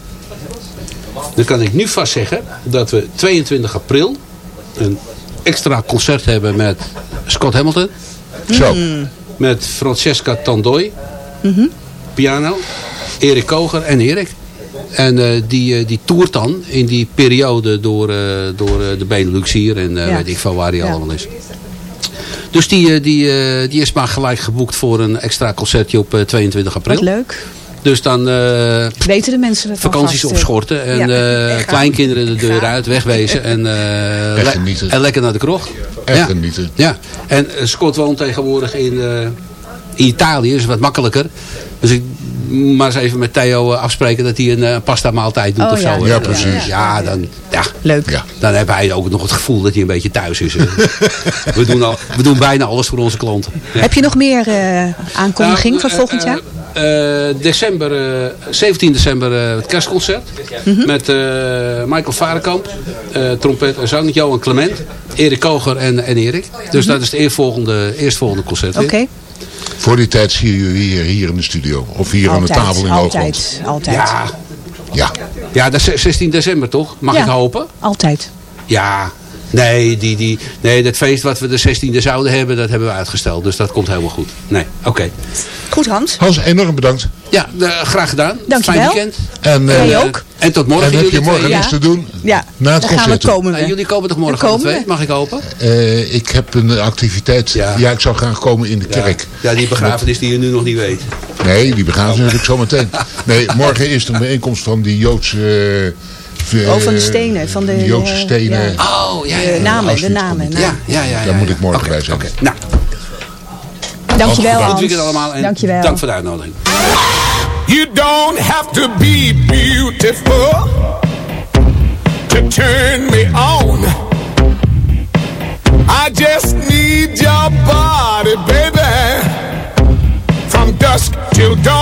[SPEAKER 7] dan kan ik nu vast zeggen dat we 22 april een extra concert hebben met Scott Hamilton,
[SPEAKER 4] Zo,
[SPEAKER 7] met Francesca Tandooi, piano, Erik Koger en Erik. En eh, die, eh, die toert dan in die periode door, eh, door de Benelux hier en
[SPEAKER 6] Ja.
[SPEAKER 7] weet ik veel waar hij
[SPEAKER 6] Ja.
[SPEAKER 7] allemaal is. Dus die, eh, die, eh, die is maar gelijk geboekt voor een extra concertje op eh, 22 april.
[SPEAKER 6] Wat leuk.
[SPEAKER 7] Dus dan eh,
[SPEAKER 6] Weten de mensen het
[SPEAKER 7] vakanties
[SPEAKER 6] eh,
[SPEAKER 7] opschorten en
[SPEAKER 6] ja,
[SPEAKER 7] eh, kleinkinderen de deur uit, wegwezen en, eh, le-
[SPEAKER 4] genieten.
[SPEAKER 7] en lekker naar de kroeg.
[SPEAKER 4] echt
[SPEAKER 7] ja.
[SPEAKER 4] genieten.
[SPEAKER 7] Ja, en eh, Scott woont tegenwoordig in, eh, in Italië, is wat makkelijker. Dus ik maar eens even met Theo eh, afspreken dat hij een eh, pasta maaltijd doet
[SPEAKER 6] Oh,
[SPEAKER 7] of
[SPEAKER 6] ja.
[SPEAKER 7] zo.
[SPEAKER 4] Ja, precies.
[SPEAKER 7] Ja, dan, ja,
[SPEAKER 6] Leuk.
[SPEAKER 4] Ja.
[SPEAKER 7] dan heeft hij ook nog het gevoel dat hij een beetje thuis is. (laughs) we, doen al, we doen bijna alles voor onze klanten. Ja.
[SPEAKER 6] Heb je nog meer eh, aankondiging
[SPEAKER 7] Nou,
[SPEAKER 6] voor volgend jaar?
[SPEAKER 7] eh, eh, december, eh, 17 december eh, het kerstconcert.
[SPEAKER 6] Mhm.
[SPEAKER 7] Met eh, Michael Varenkamp, eh, trompet en zang. Johan Clement, Erik Koger en, en Erik. Dus dat is het eerstvolgende, eerstvolgende concert.
[SPEAKER 6] Mhm. Oké.
[SPEAKER 4] Voor die tijd zie je hier, hier in de studio. Of hier aan de
[SPEAKER 6] Altijd,
[SPEAKER 4] tafel in Hoogland.
[SPEAKER 6] altijd, altijd.
[SPEAKER 7] Ja,
[SPEAKER 4] Ja,
[SPEAKER 7] ja, dat is 16 december toch? Mag
[SPEAKER 6] Ja.
[SPEAKER 7] ik hopen?
[SPEAKER 6] Altijd.
[SPEAKER 7] Ja. Nee, die, die, nee, dat feest wat we de 16e zouden hebben, dat hebben we uitgesteld. Dus dat komt helemaal goed. Nee, oké.
[SPEAKER 6] Goed Hans.
[SPEAKER 4] Hans, enorm bedankt.
[SPEAKER 7] Ja, eh, graag gedaan.
[SPEAKER 6] Dankjewel.
[SPEAKER 7] Fijn weekend.
[SPEAKER 4] En, eh,
[SPEAKER 6] Jij
[SPEAKER 7] Eh,
[SPEAKER 6] ook?
[SPEAKER 7] En tot morgen
[SPEAKER 4] en heb je morgen
[SPEAKER 7] twee.
[SPEAKER 4] niks te doen?
[SPEAKER 6] Ja,
[SPEAKER 4] Na het
[SPEAKER 6] dan gaan we komen.
[SPEAKER 7] Nou, jullie komen toch morgen twee?
[SPEAKER 6] komen we.
[SPEAKER 7] Mag ik hopen?
[SPEAKER 4] Eh, ik heb een activiteit.
[SPEAKER 7] Ja.
[SPEAKER 4] Ja. ik zou graag komen in de kerk.
[SPEAKER 7] Ja, die begrafenis die je nu nog niet weet.
[SPEAKER 4] Nee, die begrafenis heb ik zo meteen. (laughs) Nee, morgen is de bijeenkomst van die Joodse... eh,
[SPEAKER 6] Oh, van de stenen, van de,
[SPEAKER 4] Joodse
[SPEAKER 6] eh,
[SPEAKER 4] stenen.
[SPEAKER 6] ja.
[SPEAKER 7] Oh, ja,
[SPEAKER 6] De
[SPEAKER 7] ja.
[SPEAKER 6] namen, de namen.
[SPEAKER 7] Ja, ja, ja.
[SPEAKER 4] Daar
[SPEAKER 7] ja,
[SPEAKER 4] moet ik morgen bij zijn.
[SPEAKER 7] oké. Nou,
[SPEAKER 6] Dankjewel Hans.
[SPEAKER 7] goed weekend allemaal en
[SPEAKER 6] Dankjewel.
[SPEAKER 7] dank voor de uitnodiging.
[SPEAKER 8] You don't have to be beautiful to turn me on. I just need your body, baby, from dusk till dawn.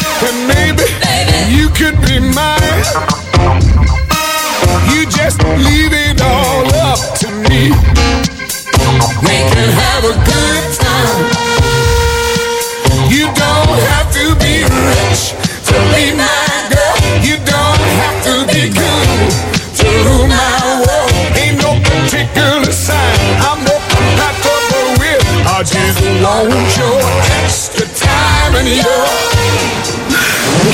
[SPEAKER 8] and maybe, maybe you could be mine. You just leave it all up to me. We can have a good time. You don't have to be rich to be my girl. You don't have to be good to rule my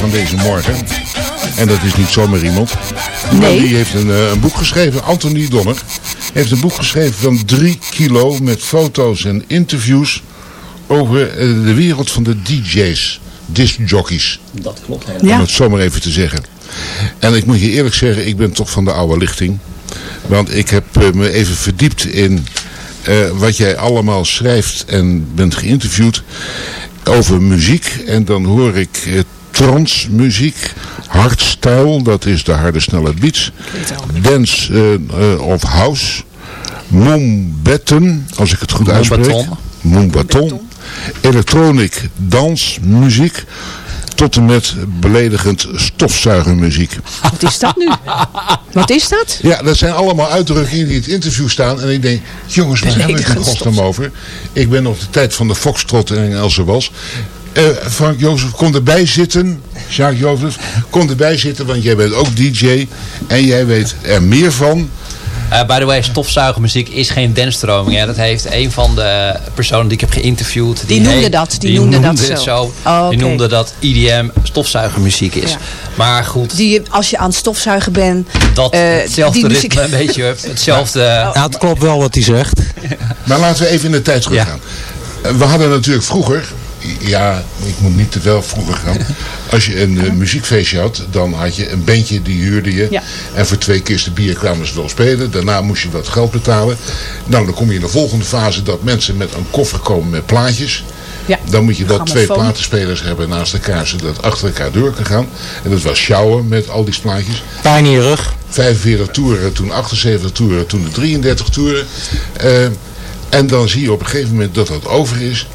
[SPEAKER 4] Van deze morgen. En dat is niet zomaar iemand. Maar die heeft een, eh, een boek geschreven, Anthony Donner. Heeft een boek geschreven van drie kilo met foto's en interviews over eh, de wereld van de DJ's, discjockeys.
[SPEAKER 9] Dat klopt
[SPEAKER 4] Om
[SPEAKER 9] helemaal.
[SPEAKER 4] het zo maar even te zeggen. En ik moet je eerlijk zeggen, ik ben toch van de oude lichting. Want ik heb eh, me even verdiept in eh, wat jij allemaal schrijft en bent geïnterviewd over muziek. En dan hoor ik transmuziek, hardstyle, dat is de harde snelle beats. Dance eh, eh, of house. Moonbatten, als ik het goed uitspreek.
[SPEAKER 9] Moonbaton.
[SPEAKER 4] Elektronic dansmuziek. Tot en met beledigend stofzuigermuziek.
[SPEAKER 6] Wat is dat nu? Wat is dat?
[SPEAKER 4] Ja, dat zijn allemaal uitdrukkingen die in het interview staan. En ik denk, jongens, waar hebben we het in godsnaam over? Ik ben nog de tijd van de Foxtrot en Else Was. Eh, Frank Jozef, kom erbij zitten. Jacques Jozef, kom erbij zitten, want jij bent ook DJ. En jij weet er meer van.
[SPEAKER 9] Eh, by the way, stofzuigermuziek is geen dansstroming. Hè. Dat heeft een van de personen die ik heb geïnterviewd.
[SPEAKER 6] Die noemde
[SPEAKER 9] heet-
[SPEAKER 6] dat, die noemde dat zo. Oh,
[SPEAKER 9] Die noemde dat IDM stofzuigermuziek is.
[SPEAKER 6] Ja.
[SPEAKER 9] Maar goed,
[SPEAKER 6] Die, als je aan het stofzuigen bent...
[SPEAKER 9] dat,
[SPEAKER 6] eh,
[SPEAKER 9] hetzelfde
[SPEAKER 6] muziek-
[SPEAKER 9] ritme, een beetje (laughs) hetzelfde...
[SPEAKER 10] Ja, het klopt wel wat hij zegt.
[SPEAKER 4] Maar laten we even in de tijd teruggaan. Eh, We hadden natuurlijk vroeger, ja, ik moet niet te veel vroeger gaan. (laughs) Als je een eh, muziekfeestje had, dan had je een bandje, die huurde je.
[SPEAKER 6] Ja.
[SPEAKER 4] En voor twee keer de bier kwamen ze wel spelen. Daarna moest je wat geld betalen. Nou, dan kom je in de volgende fase dat mensen met een koffer komen met plaatjes.
[SPEAKER 6] Ja.
[SPEAKER 4] Dan moet je wel twee platenspelers hebben naast elkaar, zodat achter elkaar door kan gaan. En dat was sjouwen met al die plaatjes.
[SPEAKER 10] Pijn in je rug.
[SPEAKER 4] 45 toeren, toen 78 toeren, toen de 33 toeren. Eh, en dan zie je op een gegeven moment dat dat over is.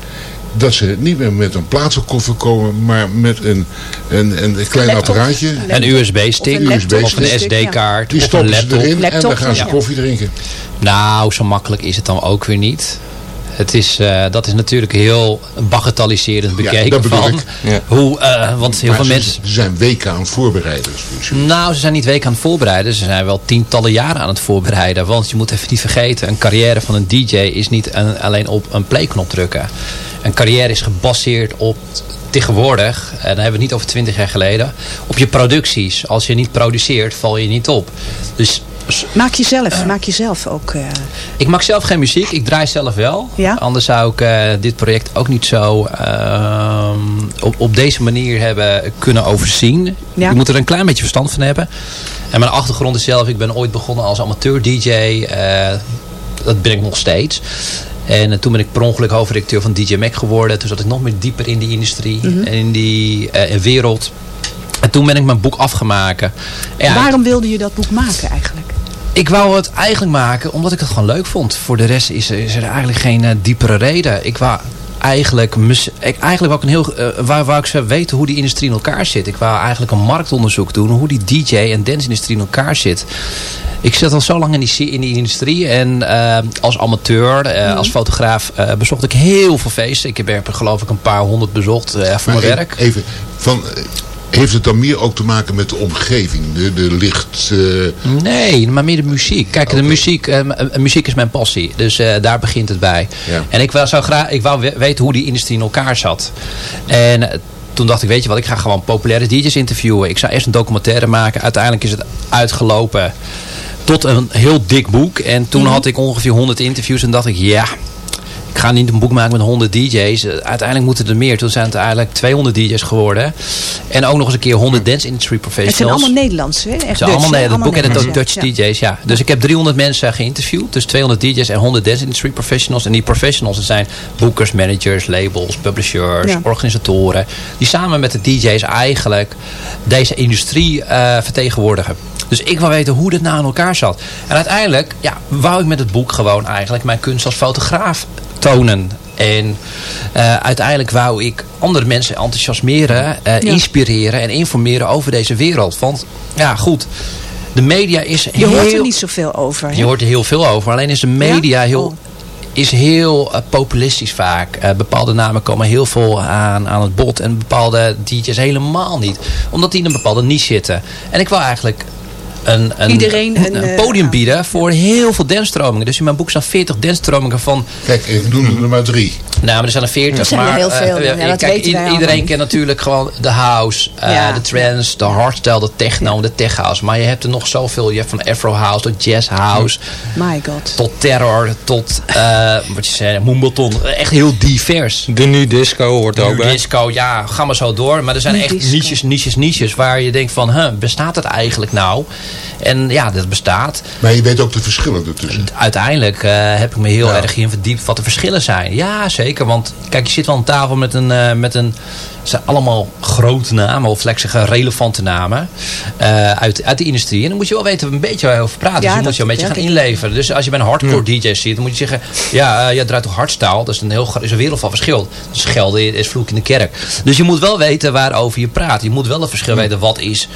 [SPEAKER 4] Dat ze niet meer met een platenkoffer komen, maar met een, een, een klein
[SPEAKER 6] Laptop.
[SPEAKER 4] apparaatje.
[SPEAKER 9] Een USB-stick,
[SPEAKER 6] Of een
[SPEAKER 9] een SD-kaart, of een laptop.
[SPEAKER 4] erin en dan gaan ze
[SPEAKER 6] ja.
[SPEAKER 4] koffie drinken.
[SPEAKER 9] Nou, zo makkelijk is het dan ook weer niet. Het is, eh, dat is natuurlijk heel bagatelliserend bekeken
[SPEAKER 4] dat
[SPEAKER 9] van.
[SPEAKER 10] Ja.
[SPEAKER 9] hoe, eh, want heel
[SPEAKER 4] Maar
[SPEAKER 9] veel
[SPEAKER 4] ze,
[SPEAKER 9] mensen...
[SPEAKER 4] ze zijn weken aan voorbereiden. Dus
[SPEAKER 9] Nou, ze zijn niet weken aan het voorbereiden. Ze zijn wel tientallen jaren aan het voorbereiden. Want je moet even niet vergeten, een carrière van een DJ is niet een- alleen op een playknop drukken. Een carrière is gebaseerd op tegenwoordig, en dan hebben we het niet over twintig jaar geleden, op je producties. Als je niet produceert, val je niet op. Dus
[SPEAKER 6] Maak jezelf, maak jezelf ook... eh,
[SPEAKER 9] ik maak zelf geen muziek, ik draai zelf wel.
[SPEAKER 6] Ja?
[SPEAKER 9] Anders zou ik eh, dit project ook niet zo ehm, op, op deze manier hebben kunnen overzien.
[SPEAKER 6] Ja.
[SPEAKER 9] Je moet er een klein beetje verstand van hebben. En mijn achtergrond is zelf, ik ben ooit begonnen als amateur DJ. eh, dat ben ik nog steeds. En eh, toen ben ik per ongeluk hoofdredacteur van DJ Mac geworden. Toen zat ik nog meer dieper in die industrie
[SPEAKER 6] Mhm.
[SPEAKER 9] en in die eh, wereld. En toen ben ik mijn boek afgemaken. Ja,
[SPEAKER 6] Waarom wilde je dat boek maken eigenlijk?
[SPEAKER 9] ik wou het eigenlijk maken omdat ik het gewoon leuk vond. Voor de rest is, er- is er eigenlijk geen eh, diepere reden. Ik wou eigenlijk, eigenlijk wou ik een heel, eh, wou, wou ik zo weten hoe die industrie in elkaar zit. Ik wou eigenlijk een marktonderzoek doen. Hoe die DJ en dance-industrie in elkaar zit. Ik zit al zo lang in die, in die industrie. En eh, als amateur, eh, als fotograaf eh, bezocht ik heel veel feesten. Ik heb er geloof ik een paar honderd bezocht eh, voor
[SPEAKER 4] Maar
[SPEAKER 9] mijn werk.
[SPEAKER 4] even van, eh, Heeft het dan meer ook te maken met de omgeving? De, de licht... eh,
[SPEAKER 9] Nee, maar meer de muziek. Kijk, de muziek, eh, m- eh, muziek is mijn passie. Dus eh, daar begint het bij.
[SPEAKER 4] Ja.
[SPEAKER 9] En ik wou, zou graag, ik wou we- weten hoe die industrie in elkaar zat. En eh, toen dacht ik, weet je wat, ik ga gewoon populaire DJ's interviewen. Ik zou eerst een documentaire maken. Uiteindelijk is het uitgelopen tot een heel dik boek. En toen had ik ongeveer 100 interviews en dacht ik, ja... Ik ga niet een boek maken met 100 DJ's. Eh, Uiteindelijk moeten er meer. Toen zijn het eigenlijk 200 DJ's geworden. En ook nog eens een keer 100 dance industry professionals.
[SPEAKER 6] Het zijn allemaal Nederlands, hè? Echt
[SPEAKER 9] Het zijn allemaal nee, het boek en het
[SPEAKER 6] Nederlands,
[SPEAKER 9] Dutch
[SPEAKER 6] ja.
[SPEAKER 9] DJ's, ja. Dus ik heb 300 mensen geïnterviewd. Dus 200 DJ's en 100 dance industry professionals. En die professionals dat zijn boekers, managers, labels, publishers,
[SPEAKER 6] Ja.
[SPEAKER 9] organisatoren. Die samen met de DJ's eigenlijk deze industrie eh, vertegenwoordigen. Dus ik wil weten hoe dit nou in elkaar zat. En uiteindelijk ja, wou ik met het boek gewoon eigenlijk mijn kunst als fotograaf tonen. En eh, uiteindelijk wou ik andere mensen enthousiasmeren, eh,
[SPEAKER 6] Ja.
[SPEAKER 9] inspireren en informeren over deze wereld. Want ja, goed. De media is
[SPEAKER 6] Je
[SPEAKER 9] heel...
[SPEAKER 6] hoort er niet zoveel over.
[SPEAKER 9] Je hoort er heel veel over. Alleen is de media
[SPEAKER 6] Ja?
[SPEAKER 9] heel,
[SPEAKER 6] Oh.
[SPEAKER 9] is heel eh, populistisch vaak. Bepaalde namen komen heel veel aan, aan het bod. En bepaalde DJ's helemaal niet. Omdat die in een bepaalde niche zitten. En ik wil eigenlijk een, een,
[SPEAKER 6] Iedereen een,
[SPEAKER 9] een,
[SPEAKER 6] eh,
[SPEAKER 9] podium bieden voor heel veel dansstromingen. Dus in mijn boek staan 40 dansstromingen van...
[SPEAKER 4] Kijk, ik noem er maar drie.
[SPEAKER 9] Nou, maar er zijn er 40.
[SPEAKER 6] Er zijn er
[SPEAKER 9] maar,
[SPEAKER 6] heel veel,
[SPEAKER 9] eh,
[SPEAKER 6] ja,
[SPEAKER 9] kijk,
[SPEAKER 6] weten wij
[SPEAKER 9] i- Iedereen kent natuurlijk gewoon de house, eh,
[SPEAKER 6] Ja.
[SPEAKER 9] de trance, de hardstyle, de techno, de tech house. Maar je hebt er nog zoveel. Je hebt van afro house tot jazz house.
[SPEAKER 6] My god.
[SPEAKER 9] Tot terror, tot eh, wat je zei, moonbeton. Echt heel divers.
[SPEAKER 10] De nu disco hoort ook
[SPEAKER 9] Nu
[SPEAKER 10] bij.
[SPEAKER 9] disco, ja, ga maar zo door. Maar er zijn
[SPEAKER 6] Nu
[SPEAKER 9] echt
[SPEAKER 6] disco.
[SPEAKER 9] niches, niches, niches. Waar je denkt van, huh, bestaat het eigenlijk nou? En ja, dat bestaat.
[SPEAKER 4] Maar je weet ook de verschillen ertussen.
[SPEAKER 9] Uiteindelijk eh, heb ik me heel
[SPEAKER 4] Ja.
[SPEAKER 9] erg in verdiept wat de verschillen zijn. Ja, zeker. Want kijk, je zit wel aan tafel met een... eh, met een het zijn allemaal grote namen, of laat zeggen relevante namen. eh, uit, uit de industrie. En dan moet je wel weten een beetje waar je over praat. dus
[SPEAKER 6] Ja,
[SPEAKER 9] je moet
[SPEAKER 6] dat-
[SPEAKER 9] je een beetje gaan inleveren. Dus als je bij een hardcore DJ zit, dan moet je zeggen... Ja, uh, jij draait toch hardstyle? Dat is een, heel, is een wereld van verschil. Dat is gelden is vloek in de kerk. Dus je moet wel weten waarover je praat. Je moet wel het verschil weten. Wat is...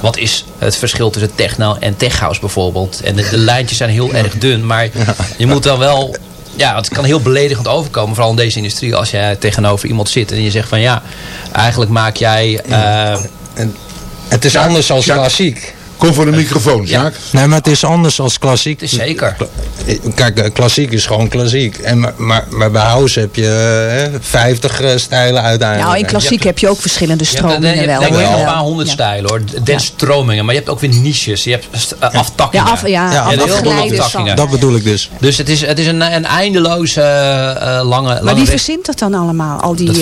[SPEAKER 9] Wat is het verschil tussen techno en tech house bijvoorbeeld? En de, de lijntjes zijn heel erg dun. Maar je moet dan wel... Ja, het kan heel beledigend overkomen. Vooral in deze industrie. Als jij tegenover iemand zit en je zegt van... Ja, eigenlijk maak jij... eh,
[SPEAKER 10] Het is anders als klassiek.
[SPEAKER 4] Kom voor de microfoon, Jaak.
[SPEAKER 10] Nee, maar het is anders als klassiek.
[SPEAKER 9] Zeker.
[SPEAKER 10] Kijk, eh, klassiek is gewoon klassiek. En, maar, maar, maar bij house heb je eh, 50 eh, stijlen uiteindelijk.
[SPEAKER 6] Nou, in klassiek heb je ook verschillende
[SPEAKER 9] Je hebt,
[SPEAKER 6] stromingen
[SPEAKER 9] je hebt
[SPEAKER 6] wel.
[SPEAKER 9] denk ik
[SPEAKER 6] hoor.
[SPEAKER 9] wel een
[SPEAKER 6] Ja.
[SPEAKER 9] paar honderd
[SPEAKER 6] Ja.
[SPEAKER 9] stijlen hoor. Dance stromingen. Maar je hebt ook weer niches. Je hebt uh, aftakkingen.
[SPEAKER 6] Ja, af- ja,
[SPEAKER 10] Ja,
[SPEAKER 9] aftakkingen.
[SPEAKER 10] Dat bedoel ik dus.
[SPEAKER 9] Dus het is, het is een, een eindeloze eh, lange,
[SPEAKER 6] Maar
[SPEAKER 9] lange
[SPEAKER 6] wie verzint dat dan allemaal? Al die,
[SPEAKER 9] Dat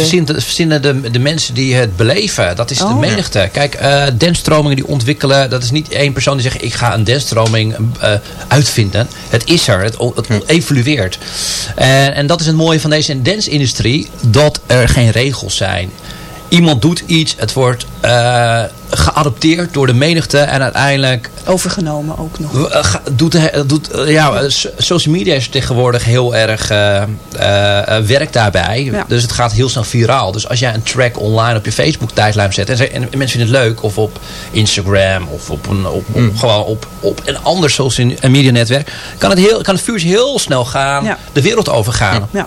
[SPEAKER 9] verzinnen, de, de mensen die het beleven. Dat is de
[SPEAKER 6] Oh.
[SPEAKER 9] menigte. Kijk, eh dansstromingen die ontwikkelen. Dat is niet één persoon die zegt ik ga een dansstroming eh, uitvinden. Het is er. Het, het evolueert. En, en dat is het mooie van deze dance-industrie. Dat er geen regels zijn. Iemand doet iets. Het wordt eh, geadopteerd door de menigte. En uiteindelijk
[SPEAKER 6] overgenomen ook nog.
[SPEAKER 9] eh, doet, doet, eh, ja, so- social media is tegenwoordig heel erg eh eh, eh, werkt daarbij.
[SPEAKER 6] Ja.
[SPEAKER 9] Dus het gaat heel snel viraal. Dus als jij een track online op je Facebook tijdlijn zet en, ze- en mensen vinden het leuk of op Instagram of op een op, op- gewoon op, op een ander social media netwerk, kan het heel kan het vuurtje heel snel gaan
[SPEAKER 6] Ja.
[SPEAKER 9] de wereld overgaan.
[SPEAKER 6] Ja.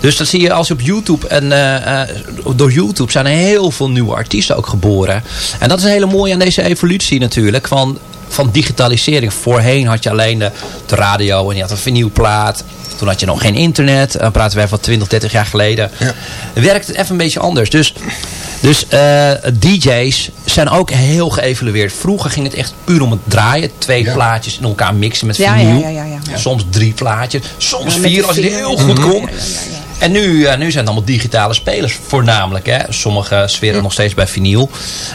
[SPEAKER 9] Dus dat zie je als je op YouTube en eh, eh, door YouTube zijn er heel veel nieuwe artiesten ook geboren. En dat is een hele mooie aan deze evolutie natuurlijk van, van digitalisering. Voorheen had je alleen de, de radio en je had een vinylplaat. Toen had je nog geen internet. Dan praten wij van 20, 30 jaar geleden. Werkt het even een beetje anders. Dus, dus eh, DJ's zijn ook heel geëvalueerd. Vroeger ging het echt puur om het draaien. Twee
[SPEAKER 4] Ja.
[SPEAKER 9] plaatjes in elkaar mixen met
[SPEAKER 6] Ja,
[SPEAKER 9] vinyl.
[SPEAKER 6] ja, ja, ja, ja.
[SPEAKER 9] Soms drie plaatjes. Soms
[SPEAKER 6] Ja,
[SPEAKER 9] vier als je het heel goed
[SPEAKER 6] Ja,
[SPEAKER 9] kon. En nu, eh, nu zijn het allemaal digitale spelers voornamelijk. Hè. Sommigen sferen nog steeds bij vinyl.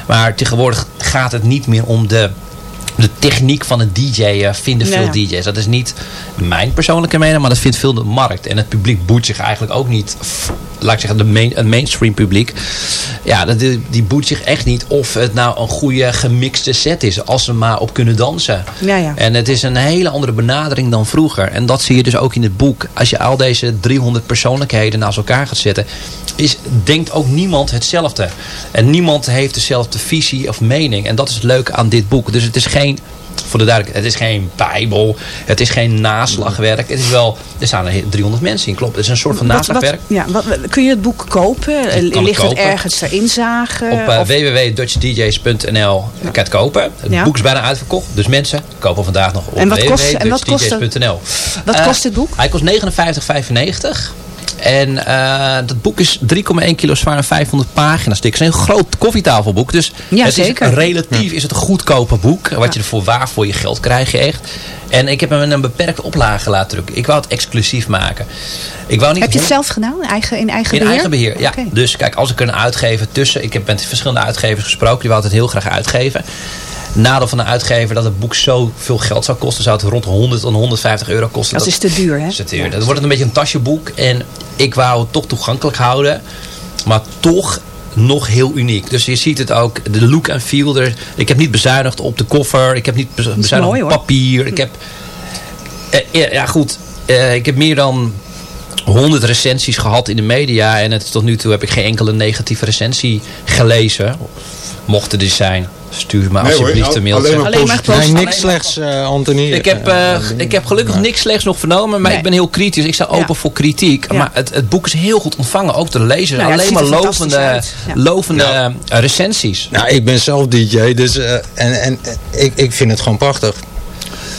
[SPEAKER 9] Maar tegenwoordig gaat het niet meer om de, de techniek van een DJ. eh, vinden
[SPEAKER 6] Ja.
[SPEAKER 9] veel DJ's. Dat is niet mijn persoonlijke mening, maar dat vindt veel de markt. En het publiek boet zich eigenlijk ook niet. Laat ik zeggen, de main, een mainstream publiek. Ja, dat- die, die boet zich echt niet of het nou een goede gemixte set is. Als ze maar op kunnen dansen.
[SPEAKER 6] Ja, ja.
[SPEAKER 9] En het is een hele andere benadering dan vroeger. En dat zie je dus ook in het boek. Als je al deze 300 persoonlijkheden naast elkaar gaat zetten... Is, denkt ook niemand hetzelfde. En niemand heeft dezelfde visie of mening. En dat is het leuke aan dit boek. Dus het is geen voor de duidelijkheid, het is geen bijbel, het is geen naslagwerk. Het is wel, er staan er 300 mensen in, klopt. Het is een soort van
[SPEAKER 6] Wat- wat-
[SPEAKER 9] naslagwerk.
[SPEAKER 6] ja, wat, kun je het boek kopen?
[SPEAKER 9] kan het
[SPEAKER 6] Ligt het
[SPEAKER 9] kopen.
[SPEAKER 6] ergens ter inzage?
[SPEAKER 9] Op uh, www.dutchdjs.nl kan het kopen. Het
[SPEAKER 6] Ja.
[SPEAKER 9] boek is bijna uitverkocht. Dus mensen, kopen vandaag nog op
[SPEAKER 6] En wat kost- en wat kost het?
[SPEAKER 9] www.dutchdjs.nl.
[SPEAKER 6] Wat
[SPEAKER 9] Eh,
[SPEAKER 6] kost dit boek?
[SPEAKER 9] Hij kost 59,95. En eh, dat boek is 3,1 kilo zwaar en 500 pagina's dik. Het is een heel groot koffietafelboek. Dus
[SPEAKER 6] Ja,
[SPEAKER 9] het
[SPEAKER 6] zeker.
[SPEAKER 9] Is, relatief is het een goedkope boek. Wat je ervoor waar voor je geld krijg je echt. En ik heb hem in een beperkte oplage laten drukken. Ik wou het exclusief maken. Ik wou niet
[SPEAKER 6] Heb je het zelf gedaan? Eigen, in eigen
[SPEAKER 9] in
[SPEAKER 6] beheer?
[SPEAKER 9] eigen beheer, ja. Dus kijk, als ik er een uitgever tussen... Ik heb met verschillende uitgevers gesproken. Die wilden het heel graag uitgeven. Nadeel van een uitgever dat het boek zoveel geld zou kosten. Zou het rond 100 tot 150 euro kosten.
[SPEAKER 6] Dat is te duur, hè?
[SPEAKER 9] is te duur. Dan wordt een beetje een tasjeboek. En ik wou het toch toegankelijk houden. Maar toch nog heel uniek. Dus je ziet het ook. De look en feel. Er, ik heb niet bezuinigd op de koffer. Ik heb niet bez- bezuinigd
[SPEAKER 6] mooi,
[SPEAKER 9] op papier. Ik heb... eh, ja, ja, goed. Eh, ik heb meer dan 100 recensies gehad in de media. En het, tot nu toe heb ik geen enkele negatieve recensie gelezen. Mocht er dus zijn, stuur me
[SPEAKER 10] Nee hoor,
[SPEAKER 9] alsjeblieft
[SPEAKER 10] al-
[SPEAKER 9] een mailtje.
[SPEAKER 10] alleen maar Alleen maar positief.
[SPEAKER 9] Nee,
[SPEAKER 10] niks slechts, eh, Anthony.
[SPEAKER 9] Ik heb,
[SPEAKER 10] Eh,
[SPEAKER 9] eh, ik heb gelukkig niks slechts nog vernomen. Maar
[SPEAKER 6] Nee.
[SPEAKER 9] ik ben heel kritisch. Ik sta open voor kritiek. Maar het, het boek is heel goed ontvangen. Ook de lezers.
[SPEAKER 10] Nou
[SPEAKER 9] alleen maar lovende, lovende recensies.
[SPEAKER 10] Nou, ik ben zelf DJ, dus eh, en, en ik, ik vind het gewoon prachtig.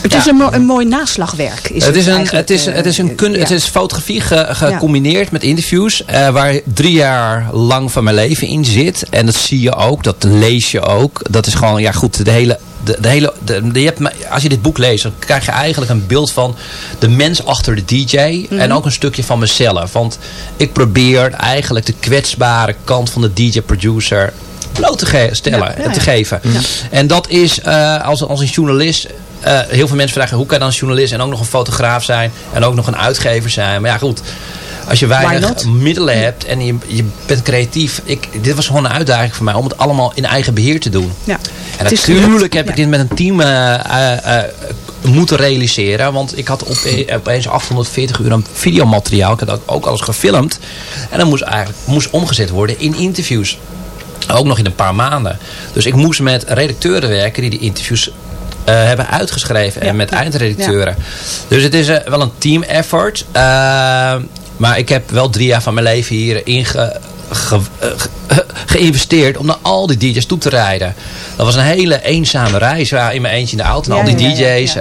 [SPEAKER 6] Het is een, mo- een mooi naslagwerk. Is
[SPEAKER 9] het, is een, het, is,
[SPEAKER 6] eh,
[SPEAKER 9] het, is een kun, het is fotografie ge- gecombineerd met interviews. eh, waar drie jaar lang van mijn leven in zit. En dat zie je ook. Dat lees je ook. Dat is gewoon, ja goed, de hele... De, de hele de, de- je hebt, als je dit boek leest, dan krijg je eigenlijk een beeld van de mens achter de DJ.
[SPEAKER 6] Mhm.
[SPEAKER 9] En ook een stukje van mezelf. Want ik probeer eigenlijk de kwetsbare kant van de DJ-producer bloot te ge- stellen
[SPEAKER 6] Ja, ja,
[SPEAKER 9] en te geven. En dat is eh, als, als een journalist. Eh, heel veel mensen vragen hoe kan dan een journalist en ook nog een fotograaf zijn en ook nog een uitgever zijn. Maar ja goed, als je weinig middelen hebt en je, je bent creatief. Ik, dit was gewoon een uitdaging voor mij om het allemaal in eigen beheer te doen.
[SPEAKER 6] Ja.
[SPEAKER 9] En natuurlijk heb ik dit met een team eh, eh, moeten realiseren. Want ik had ope- opeens 840 uur aan videomateriaal. Ik had ook, alles gefilmd. En dat moest eigenlijk moest omgezet worden in interviews. Ook nog in een paar maanden. Dus ik moest met redacteuren werken die die interviews hebben uitgeschreven. En met eindredacteuren. Dus het is eh, wel een team effort. Eh, maar ik heb wel drie jaar van mijn leven hierin ge, ge- eh, ge- geïnvesteerd om naar al die DJ's toe te rijden. Dat was een hele eenzame reis. waar in mijn eentje in de auto. En al die DJ's.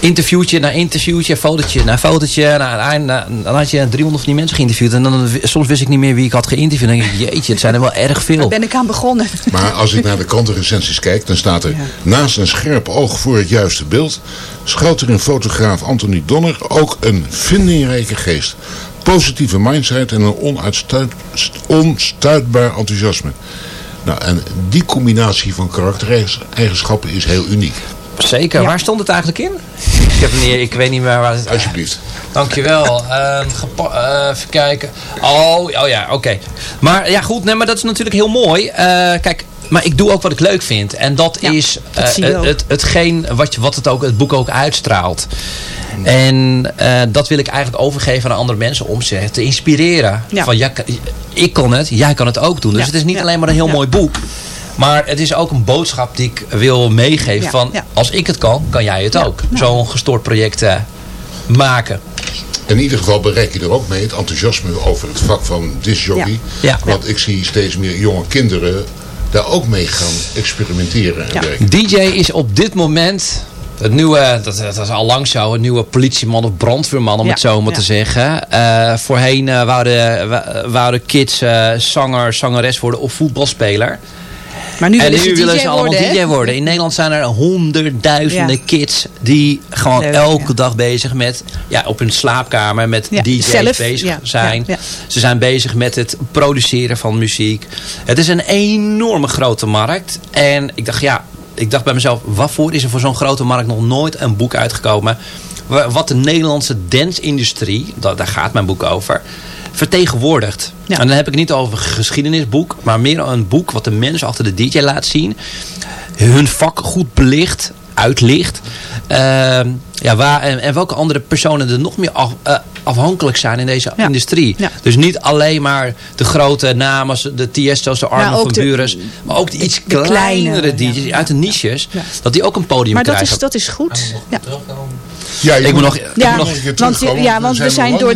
[SPEAKER 9] Eh, Interviewtje na interviewtje, fotootje na fotootje. Na, na- dan had je 300 van die mensen geïnterviewd. En dan, soms wist ik niet meer wie ik had geïnterviewd. En dan denk ik, jeetje, het zijn er wel erg veel.
[SPEAKER 6] Daar ben ik aan begonnen.
[SPEAKER 4] Maar als ik naar de krantenrecensies kijk, dan staat er naast een scherp oog voor het juiste beeld, schuilt er in fotograaf Anthony Donner ook een vindingrijke geest. Positieve mindset en een onuitstuit, onstuitbaar enthousiasme. Nou, en die combinatie van karaktereigenschappen is heel uniek.
[SPEAKER 9] Zeker. Waar stond het eigenlijk in? Ik, heb niet, ik weet niet meer waar het...
[SPEAKER 4] Alsjeblieft.
[SPEAKER 9] Dankjewel. (laughs) Ehm eh, even kijken. Oh, oh ja, oké. Maar ja, goed. Nee, maar dat is natuurlijk heel mooi. Eh, kijk, maar ik doe ook wat ik leuk vind. En dat is
[SPEAKER 6] dat
[SPEAKER 9] eh,
[SPEAKER 6] ook.
[SPEAKER 9] het, hetgeen wat, je, wat het, ook, het boek ook uitstraalt. En eh, dat wil ik eigenlijk overgeven aan andere mensen om ze te inspireren.
[SPEAKER 6] Ja.
[SPEAKER 9] Van, ja, ik kon het, jij kan het ook doen. Dus
[SPEAKER 6] Ja.
[SPEAKER 9] het is niet
[SPEAKER 6] Ja.
[SPEAKER 9] alleen maar een heel
[SPEAKER 6] Ja.
[SPEAKER 9] mooi boek. Maar het is ook een boodschap die ik wil meegeven.
[SPEAKER 6] Ja.
[SPEAKER 9] Van,
[SPEAKER 6] Ja.
[SPEAKER 9] als ik het kan, kan jij het ook.
[SPEAKER 6] Nou.
[SPEAKER 9] Zo'n gestoord project eh, maken.
[SPEAKER 4] In ieder geval bereik je er ook mee het enthousiasme over het vak van.
[SPEAKER 9] Ja.
[SPEAKER 4] Want ik zie steeds meer jonge kinderen daar ook mee gaan experimenteren en werken.
[SPEAKER 9] DJ is op dit moment het nieuwe, dat, dat is al lang zo, een nieuwe politieman of brandweerman om
[SPEAKER 6] Ja,
[SPEAKER 9] het zo maar
[SPEAKER 6] ja.
[SPEAKER 9] te zeggen. Eh, voorheen eh, wouden, wa- wouden kids eh, zanger, zangeres worden of voetbalspeler.
[SPEAKER 6] Maar nu
[SPEAKER 9] en
[SPEAKER 6] willen
[SPEAKER 9] nu willen ze allemaal
[SPEAKER 6] worden?
[SPEAKER 9] DJ worden. In Nederland zijn er honderdduizenden
[SPEAKER 6] Ja.
[SPEAKER 9] kids die gewoon
[SPEAKER 6] Leuk,
[SPEAKER 9] elke dag bezig met, ja, op hun slaapkamer met
[SPEAKER 6] Ja,
[SPEAKER 9] DJ's
[SPEAKER 6] zelf,
[SPEAKER 9] bezig zijn. Ze zijn bezig met het produceren van muziek. Het is een enorme grote markt. En ik dacht, ja, ik dacht bij mezelf, waarvoor is er voor zo'n grote markt nog nooit een boek uitgekomen? wa- Wat de Nederlandse dance-industrie, da- daar gaat mijn boek over, vertegenwoordigt.
[SPEAKER 6] Ja.
[SPEAKER 9] En dan heb ik het niet over een geschiedenisboek, maar meer een boek wat de mensen achter de DJ laat zien. Hun vak goed belicht uitlicht. Ehm, ja, waar, en, en welke andere personen er nog meer af- eh, afhankelijk zijn in deze industrie. Dus niet alleen maar de grote namen, de Tiesto's, de Armin
[SPEAKER 6] Maar ook
[SPEAKER 9] van
[SPEAKER 6] de-
[SPEAKER 9] Buren. Maar ook die iets
[SPEAKER 6] de kleine,
[SPEAKER 9] kleinere DJ's uit de niches. Dat die ook een podium
[SPEAKER 6] Maar dat
[SPEAKER 9] krijgen.
[SPEAKER 6] is, dat is goed. Ja.
[SPEAKER 4] Ja,
[SPEAKER 9] ik moet nog,
[SPEAKER 6] Ja,
[SPEAKER 9] ik moet nog
[SPEAKER 6] een keer want- ja, want we zijn door-.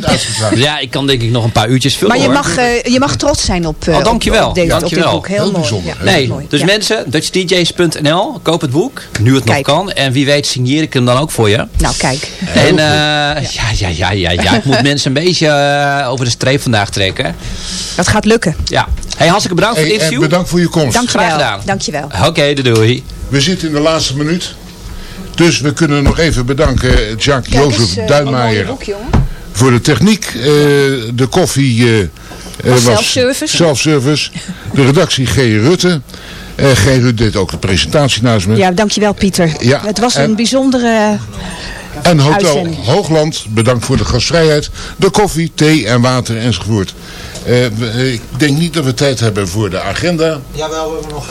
[SPEAKER 9] Ja, ik kan denk ik nog een paar uurtjes vullen
[SPEAKER 6] Maar je mag, eh, je mag trots zijn op, eh
[SPEAKER 9] Oh, dankjewel.
[SPEAKER 6] op, op, deze, op dit
[SPEAKER 9] dankjewel.
[SPEAKER 6] boek. Heel, mooi. Ja,
[SPEAKER 9] Nee, dus
[SPEAKER 6] Ja.
[SPEAKER 9] mensen, DutchDJs.nl, koop het boek. Nu het
[SPEAKER 6] Kijk.
[SPEAKER 9] nog kan. En wie weet signeer ik hem dan ook voor je.
[SPEAKER 6] Nou, kijk.
[SPEAKER 9] En eh, ja, ja, ja, ja, ja. Ik moet (laughs) mensen een beetje eh, over de streep vandaag trekken.
[SPEAKER 6] Dat gaat lukken.
[SPEAKER 9] Ja. Hey, hartstikke bedankt voor het
[SPEAKER 4] en
[SPEAKER 9] interview.
[SPEAKER 4] bedankt voor je komst.
[SPEAKER 6] Dankjewel.
[SPEAKER 9] Graag gedaan.
[SPEAKER 6] Dankjewel.
[SPEAKER 9] Oké, doei.
[SPEAKER 4] We zitten in de laatste minuut. Dus we kunnen nog even bedanken Jacques
[SPEAKER 6] Kijk
[SPEAKER 4] Jozef
[SPEAKER 6] eens, eh,
[SPEAKER 4] Duinmaier voor de techniek. eh, de koffie eh, eh, was
[SPEAKER 6] Self-service.
[SPEAKER 4] self-service. De redactie G. Rutte. Eh G. Rutte deed ook de presentatie naast me.
[SPEAKER 6] Ja, dankjewel Pieter.
[SPEAKER 4] Ja,
[SPEAKER 6] Het was
[SPEAKER 4] en-
[SPEAKER 6] een bijzondere...
[SPEAKER 4] En Hotel
[SPEAKER 6] Uitzending.
[SPEAKER 4] Hoogland, bedankt voor de gastvrijheid. De koffie, thee en water enzovoort. Eh, eh, ik denk niet dat we tijd hebben voor de agenda.
[SPEAKER 10] Jawel, we hebben nog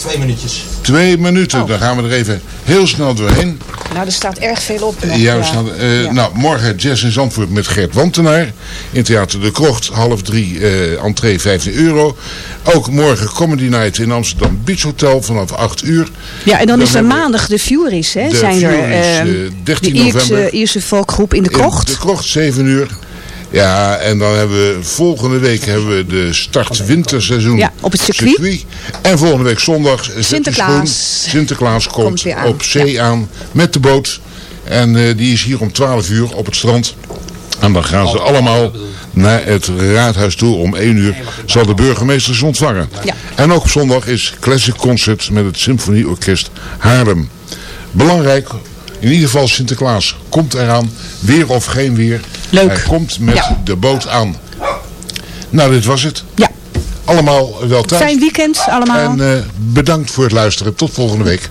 [SPEAKER 10] twee minuutjes.
[SPEAKER 4] Twee minuten, dan gaan we er even heel snel doorheen.
[SPEAKER 6] Nou, er staat erg veel op. nog,
[SPEAKER 4] Ja, we staan, eh,
[SPEAKER 6] Ja.
[SPEAKER 4] Nou, morgen Jazz in Zandvoort met Gert Wantenaar. In Theater De Krocht, half drie, eh entree 15 euro. Ook morgen Comedy Night in Amsterdam Beach Hotel vanaf 8 uur.
[SPEAKER 6] Ja, en dan, is er maandag de Furies, hè?
[SPEAKER 4] de
[SPEAKER 6] zijn er.
[SPEAKER 4] Furies,
[SPEAKER 6] eh,
[SPEAKER 4] eh, 13
[SPEAKER 6] de Ierse,
[SPEAKER 4] november.
[SPEAKER 6] Ierse volkgroep in de
[SPEAKER 4] in
[SPEAKER 6] krocht.
[SPEAKER 4] De Krocht, 7 uur. Ja, en dan hebben we volgende week hebben we de start winterseizoen.
[SPEAKER 6] Ja, op het circuit.
[SPEAKER 4] En volgende week zondag
[SPEAKER 6] Sinterklaas.
[SPEAKER 4] schoen. Sinterklaas komt, op zee aan met de boot. En eh, die is hier om 12 uur op het strand. En dan gaan ze allemaal naar het raadhuis toe. Om 1 uur zal de burgemeester ze ontvangen.
[SPEAKER 6] Ja.
[SPEAKER 4] En ook op zondag is Classic Concert met het Symfonieorkest Haarlem. Belangrijk, in ieder geval Sinterklaas komt eraan. Weer of geen weer.
[SPEAKER 6] Leuk.
[SPEAKER 4] Hij komt met
[SPEAKER 6] Ja.
[SPEAKER 4] de boot aan. Nou, dit was het.
[SPEAKER 6] Ja.
[SPEAKER 4] Allemaal wel thuis.
[SPEAKER 6] Fijn weekend allemaal.
[SPEAKER 4] En eh, bedankt voor het luisteren. Tot volgende week.